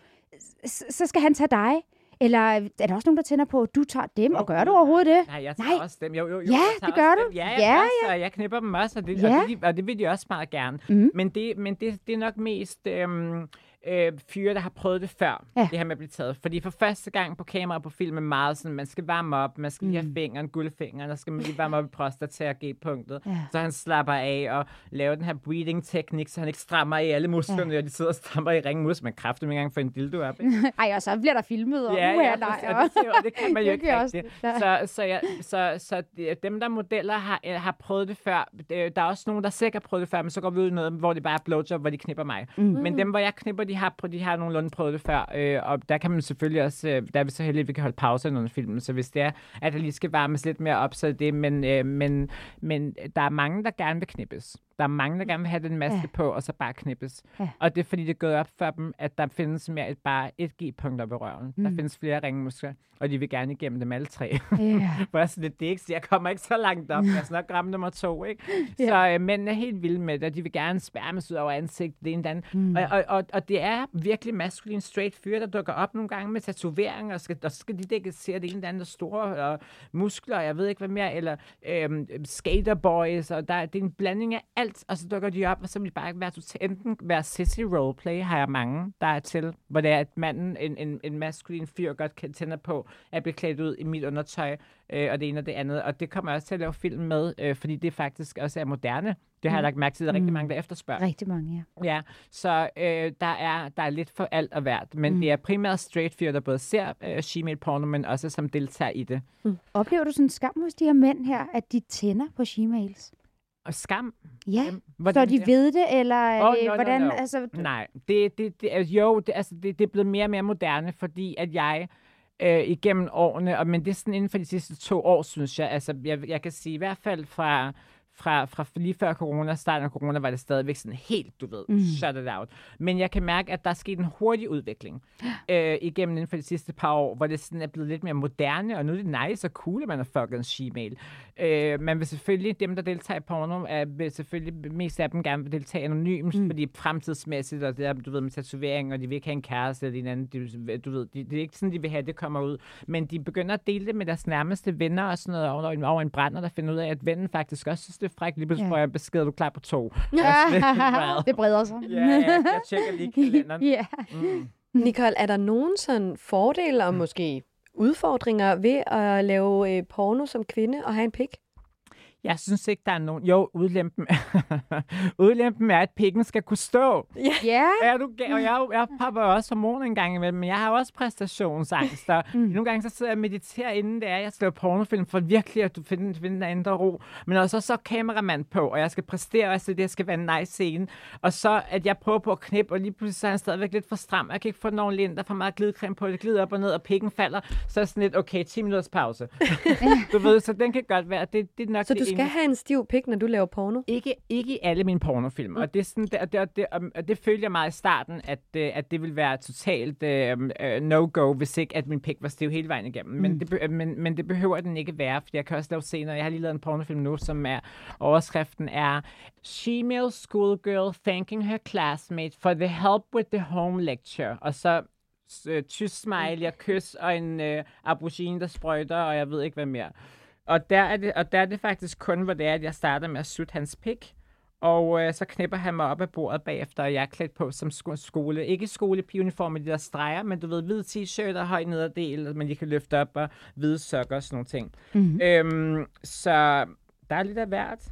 så skal han tage dig? Eller er der også nogen, der tænder på, at du tager dem, og gør du overhovedet det? Nej, jeg tager Nej. Også dem. Jo, jo, jo, Ja, det gør også du. Dem. Ja, jeg Ja, ja, ja. Og jeg knipper dem også, og det, Ja. og det, og det vil de også meget gerne. Mhm. Men, det, men det, det er nok mest øhm, øh, fyre, der har prøvet det før, Ja. det her med at blive taget. Fordi for første gang på kamera på film er meget sådan, man skal varme op, man skal lige Mm. have fingeren, guldfingeren, og så skal man lige varme op i prostata og G-punktet, Ja. så han slapper af og laver den her breathing-teknik, så han ikke strammer i alle musklerne, og de sidder og strammer i ringmus, man kræfter ikke engang for en dildo op. Ikke? Ej, og så bliver der filmet, og Ja, uha, ja, nej, og det, og det kan man jo ikke rigtigt. Så, så, jeg, så, så dem, der er modeller, har, øh, har prøvet det før. Det- Der er også nogen, der sikkert har prøvet det før, men så går vi ud i noget, hvor det bare er blowjob, hvor de knipper mig. Mm. Men dem, hvor jeg knipper de har, de har nogenlunde prøvet det før, øh, og der kan man selvfølgelig også, øh, der er vi så heldige, at vi kan holde pause under filmen, så hvis det er, at der lige skal varmes lidt mere op, så er det, men, øh, men, men der er mange, der gerne vil knippes. Der er mange, der gerne vil have den maske Ja. på, og så bare knippes. Ja. Og det er fordi, det er gået op for dem, at der findes mere et bare et G-punkt op i røven. Mm. Der findes flere ringmuskler, og de vil gerne igennem dem alle tre. Ja. For sådan lidt, det er ikke, jeg kommer ikke så langt op. Jeg er snart ramme nummer to, ikke? Så øh, mændene er helt vilde med det, og de vil gerne spærmes ud over ansigtet, det ene eller andet. Mm. Og, og, og, og, det er virkelig maskulin straight fyre, der dukker op nogle gange med tatoveringer, og, skal, og så skal de ikke se det ene eller andet store og muskler, og jeg ved ikke hvad mere, eller øhm, skaterboys, og der, det er en blanding af alt, og så dukker de op, og så vil de bare være totalt, enten være sissy roleplay, har jeg mange, der er til, hvor det er, at manden, en, en, en maskulin fyr, godt kan tænde på, at blive klædt ud i mit undertøj, øh, og det ene og det andet. Og det kommer jeg også til at lave film med, øh, fordi det faktisk også er moderne. Det har jeg lagt mærke til, at der er rigtig mange, der efterspørger. Rigtig mange, ja. Ja, så øh, der, er, der er lidt for alt og hvert. Men mm. det er primært straight fyre, der både ser øh, shemale porno, men også som deltager i det. Oplever du sådan en skam hos de her mænd her, at de tænder på shemales? Og skam. Ja, Jamen, så hvordan de det? ved det, eller er Åh, det, no, no, hvordan, no. altså... Nej, det, det, det, er- jo, det, altså, det, det er blevet mere og mere moderne, fordi at jeg øh, igennem årene, og, men det er sådan inden for de sidste to år, synes jeg, altså jeg, jeg kan sige i hvert fald fra, fra, fra lige før corona, starten af corona, var det stadigvæk sådan helt, du ved, mm. shut it out. Men jeg kan mærke, at der er sket en hurtig udvikling øh, igennem inden for de sidste par år, hvor det sådan er blevet lidt mere moderne, og nu er det nice og cool, at man er fucking shemale. Øh, man vil selvfølgelig, dem der deltager i porno, er, vil selvfølgelig mest af dem gerne vil deltage anonymt, mm. fordi fremtidsmæssigt, og det er, du ved, med tatovering, og de vil ikke have en kæreste eller en anden, de, du ved, de, det er ikke sådan, de vil have, at det kommer ud. Men de begynder at dele det med deres nærmeste venner og sådan noget over, over en brænder, der finder ud af, at vennen faktisk også synes, det er frækt. Lige pludselig Ja. får jeg besked, du er klar på to. Ja, Hvad? det breder sig. Ja, ja, jeg tjekker lige kalenderen. ja. Nicole, er der nogen sådan fordele og måske udfordringer ved at lave øh, porno som kvinde og have en pik? Jeg synes ikke, der er nogen... Jo, udlempen, udlempen er, at pikken skal kunne stå. Ja, Er du ga- og jeg, jeg popper jo også hormoner en gang imellem, men jeg har også præstationsangst. Og mm. Nogle gange så sidder jeg og mediterer, inden det er, jeg lave pornofilm, for virkelig at du finder, finder den indre ro. Men også så er kameramand på, og jeg skal præstere, og så det skal være en nice scene. Og så at jeg prøver på at knippe, og lige pludselig så er han stadigvæk lidt for stram. Jeg kan ikke få den ordentligt ind, der er for meget glidecreme på, det glider op og ned, og pikken falder. Så er sådan lidt, okay, 10 minutters pause. du ved, så den kan godt være, det, det er nok Så det skal eneste. have en stiv pik, når du laver porno? Ikke, ikke i alle mine pornofilm. Og det, er sådan, det, og det, og det, og- og det følte jeg meget i starten, at, øh, at det ville være totalt øh, øh, no-go, hvis ikke at min pik var stiv hele vejen igennem. Mm. Men, det, men, men det behøver den ikke være, for jeg kan også lave scener. Jeg har lige lavet en pornofilm nu, som er, overskriften er Female schoolgirl thanking her classmate for the help with the home lecture. Og så øh, tysk smiley og kys og en øh, aubergine, der sprøjter, og jeg ved ikke hvad mere. Og der er det, og der er det faktisk kun, hvor det er, at jeg starter med at sutte hans pik. Og øh, så knipper han mig op af bordet bagefter, og jeg er klædt på som sko- skole. Ikke skolepiuniform med de der streger, men du ved, hvid t-shirt og høj nederdel, men de kan løfte op, og hvide sokker og sådan nogle ting. Mm-hmm. Øhm, så der er lidt af hvert.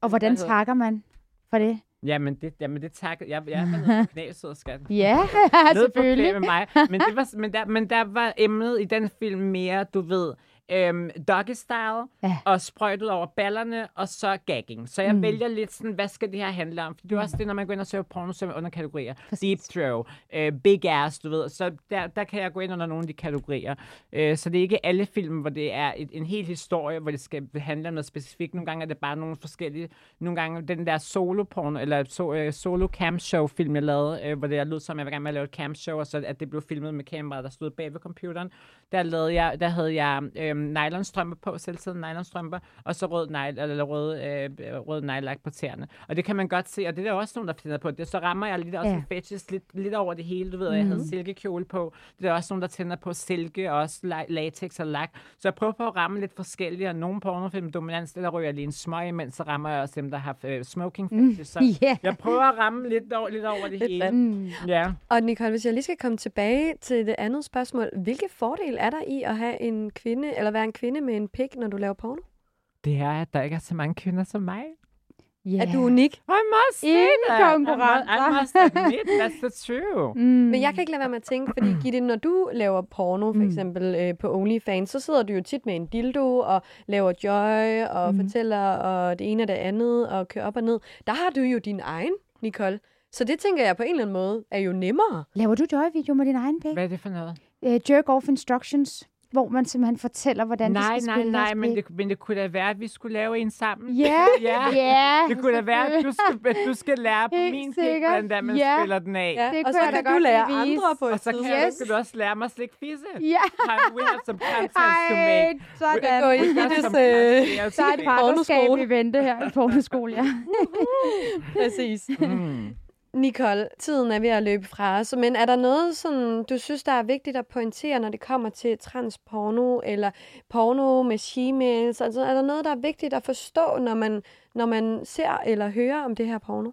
og hvordan takker man for det? Jamen, det, jamen, det takker jeg. Jeg var nede på knæ, sød skat. Ja, Nede på knæ selvfølgelig. med mig. Men, det var, men, der, men der var emnet i den film mere, du ved, øhm, doggy style, Ja. og sprøjt ud over ballerne, og så gagging. Så jeg mm. vælger lidt sådan, hvad skal det her handle om? For det er også det, når man går ind og søger porno, så er under kategorier. Deep throw, øh, big ass, du ved. Så der, der kan jeg gå ind under nogle af de kategorier. Øh, så det er ikke alle film, hvor det er et, en hel historie, hvor det skal handle om noget specifikt. Nogle gange er det bare nogle forskellige. Nogle gange den der solo porno, eller so, øh, solo cam show film, jeg lavede, øh, hvor det lød som, jeg var gerne med at lave et cam show, og så at det blev filmet med kameraet, der stod bag ved computeren. Der, lavede jeg, der havde jeg øh, nylonstrømper på, selvsiddende nylonstrømper, og så rød, negl, eller rød, øh, rød nejlak på tæerne. Og det kan man godt se, og det er der også nogen, der finder på. Det, så rammer jeg lidt også Ja. fetish lidt, lidt over det hele. Du ved, mm. jeg havde silkekjole på. Det er der også nogen, der tænder på silke, og også la- latex og lak. Så jeg prøver på at ramme lidt forskellige, og nogle pornofilm dominans, der ryger jeg lige en smøg, imens så rammer jeg også dem, der har øh, smoking fetish. Så Ja. jeg prøver at ramme lidt over, lidt over det hele. Mm. Ja. Og Nicole, hvis jeg lige skal komme tilbage til det andet spørgsmål. Hvilke fordele er der i at have en kvinde, eller være en kvinde med en pik, når du laver porno? Det er, at der ikke er så mange kvinder som mig. Ja. Er du unik? I must Ingen that. I must, I must admit, that's the true. Mm. Men jeg kan ikke lade være med at tænke, fordi Gitte, når du laver porno, for eksempel øh, på OnlyFans, så sidder du jo tit med en dildo og laver joy og mm. fortæller og det ene og det andet og kører op og ned. Der har du jo din egen, Nicole. Så det tænker jeg på en eller anden måde er jo nemmere. Laver du joy-video med din egen pik? Hvad er det for noget? Uh, jerk off instructions, hvor man simpelthen fortæller, hvordan nej, de skal nej, spille nej, deres men det, men det kunne da være, at vi skulle lave en sammen. Ja, ja. ja. Det kunne da være, at du skal, at du skal lære på Helt min pik, hvordan der man Ja. spiller den af. Ja, Det og så jeg kan du lære lige vise. andre på Og så kan, yes. skal du også lære mig at slikke fisse. Ja. Hi- We have some content to make. sådan. Gå i We got Gittes, some øh, content Så er et partnerskab i vente her i pornoskole, ja. Præcis. Mm. Nicole, tiden er ved at løbe fra os, men er der noget, sådan, du synes, der er vigtigt at pointere, når det kommer til transporno eller porno med she-mails? Altså, er der noget, der er vigtigt at forstå, når man, når man ser eller hører om det her porno?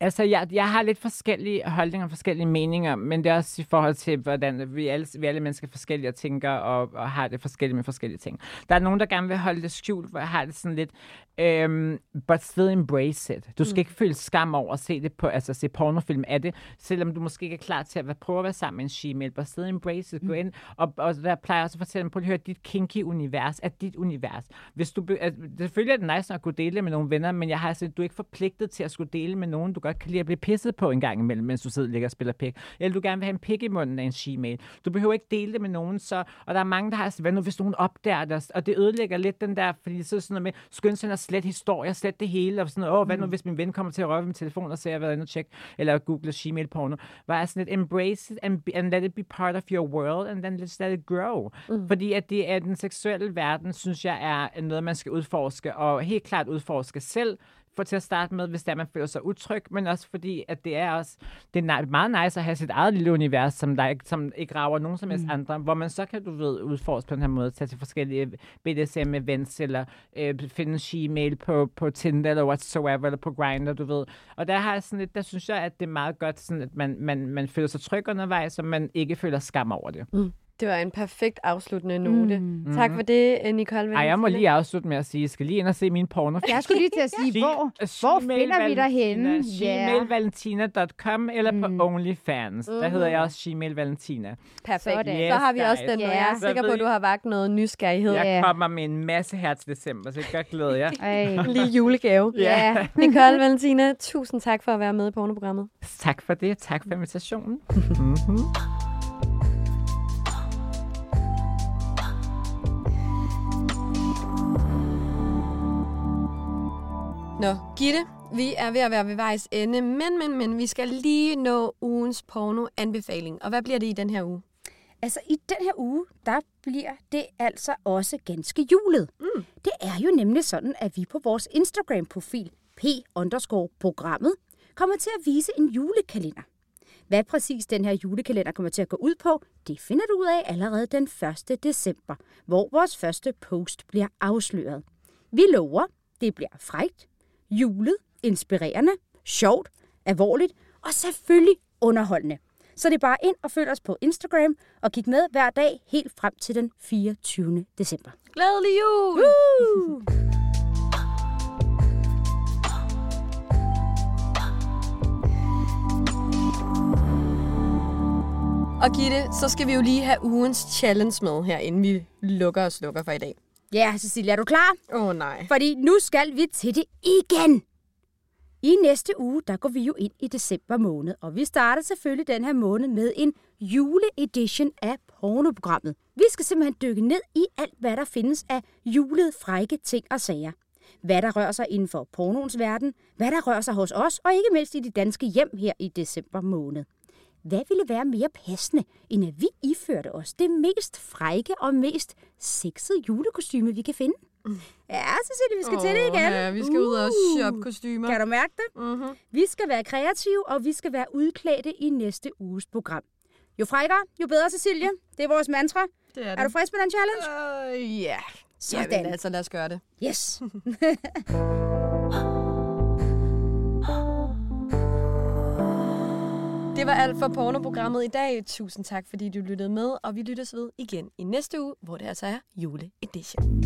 Altså, jeg, jeg har lidt forskellige holdninger og forskellige meninger, men det er også i forhold til, hvordan vi alle, vi alle mennesker er forskellige og tænker og, og har det forskellige med forskellige ting. Der er nogen, der gerne vil holde det skjult, hvor jeg har det sådan lidt, øhm, but still embrace it. Du skal mm. ikke føle skam over at se det på, altså se pornofilm af det, selvom du måske ikke er klar til at være, prøve at være sammen med en she-mail, but still embrace it. Gå ind, og, og der plejer jeg også at fortælle dem, prøv at høre, dit kinky-univers er dit univers. Hvis du, altså, selvfølgelig er det nice at kunne dele det med nogle venner, men jeg har altså, du er ikke forpligtet til at skulle dele med nogen, du godt kan lide at blive pisset på en gang imellem, mens du sidder og ligger og spiller pik. Eller du gerne vil have en pik i munden af en she-mail. Du behøver ikke dele det med nogen, så, og der er mange, der har hvad nu, hvis nogen opdager det, og det ødelægger lidt den der, fordi så er sådan noget med, skynd sig at slet historier, slet det hele, og sådan noget, åh, hvad nu, hvis min ven kommer til at røre ved min telefon, og ser, jeg har været inde og tjekke, eller google she-mail porno, var sådan lidt, embrace it and, be, and let it be part of your world, and then let's let it grow. Mm. Fordi at det er den seksuelle verden, synes jeg, er noget, man skal udforske, og helt klart udforske selv, for til at starte med, hvis der man føler sig utryg, men også fordi, at det er også det er meget nice at have sit eget lille univers, som, der ikke, som ikke rager nogen som helst mm. andre, hvor man så kan, du ved, udforske på den her måde, tage til forskellige BDSM-events, eller øh, finde en she-mail på, på Tinder, eller whatsoever, eller på Grindr, du ved. Og der har jeg sådan lidt, der synes jeg, at det er meget godt, sådan, at man, man, man føler sig tryg undervejs, så man ikke føler skam over det. Mm. Det var en perfekt afsluttende note. Mm. Tak for det, øh, Nicole. Ej, jeg må lige afslutte med at sige, jeg skal lige ind og se min porno. Jeg skulle lige til at sige, hvor, hvor finder vi dig henne? Gmailvalentina.com eller på OnlyFans. Der hedder jeg også Gmail Valentina. Perfekt. Sådan. så har vi Yes, også den med. Ja. Jeg er sikker på, at du har vagt noget nysgerrighed. Jeg kommer med en masse her til december, så jeg kan godt glæde jer. Lille julegave. Ja. Nicole Valentina, tusind tak for at være med i pornoprogrammet. Tak for det. Tak for invitationen. mm-hmm. Nå, Gitte, vi er ved at være ved vejs ende, men, men, men, vi skal lige nå ugens porno-anbefaling. Og hvad bliver det i den her uge? Altså, i den her uge, der bliver det altså også ganske julet. Mm. Det er jo nemlig sådan, at vi på vores Instagram-profil, p-programmet, kommer til at vise en julekalender. Hvad præcis den her julekalender kommer til at gå ud på, det finder du ud af allerede den 1. december, hvor vores første post bliver afsløret. Vi lover, det bliver frægt, julet, inspirerende, sjovt, alvorligt og selvfølgelig underholdende. Så det er bare ind og følg os på Instagram og kig med hver dag helt frem til den 24. december. Glædelig jul! Woo! Og Gitte, så skal vi jo lige have ugens challenge med her, inden vi lukker og slukker for i dag. Ja, Cecilia, er du klar? Åh oh, nej. Fordi nu skal vi til det igen. I næste uge, der går vi jo ind i december måned, og vi starter selvfølgelig den her måned med en juleedition af pornoprogrammet. Vi skal simpelthen dykke ned i alt, hvad der findes af julede frække ting og sager. Hvad der rører sig inden for pornoens verden, hvad der rører sig hos os, og ikke mindst i de danske hjem her i december måned. Hvad ville være mere passende, end at vi iførte os det mest frække og mest sexede julekostyme, vi kan finde? Ja, Cecilie, vi skal til det igen. Ja, vi skal ud og Uh. shoppe kostymer. Kan du mærke det? Mm-hmm. Vi skal være kreative, og vi skal være udklædte i næste uges program. Jo frækkere, jo bedre, Cecilie. Det er vores mantra. Det er, Er du frisk på den challenge? Uh, ja. Sådan. Jamen, altså, lad os gøre det. Yes. Det var alt for pornoprogrammet i dag. Tusind tak, fordi du lyttede med, og vi lyttes ved igen i næste uge, hvor det altså er juleedition.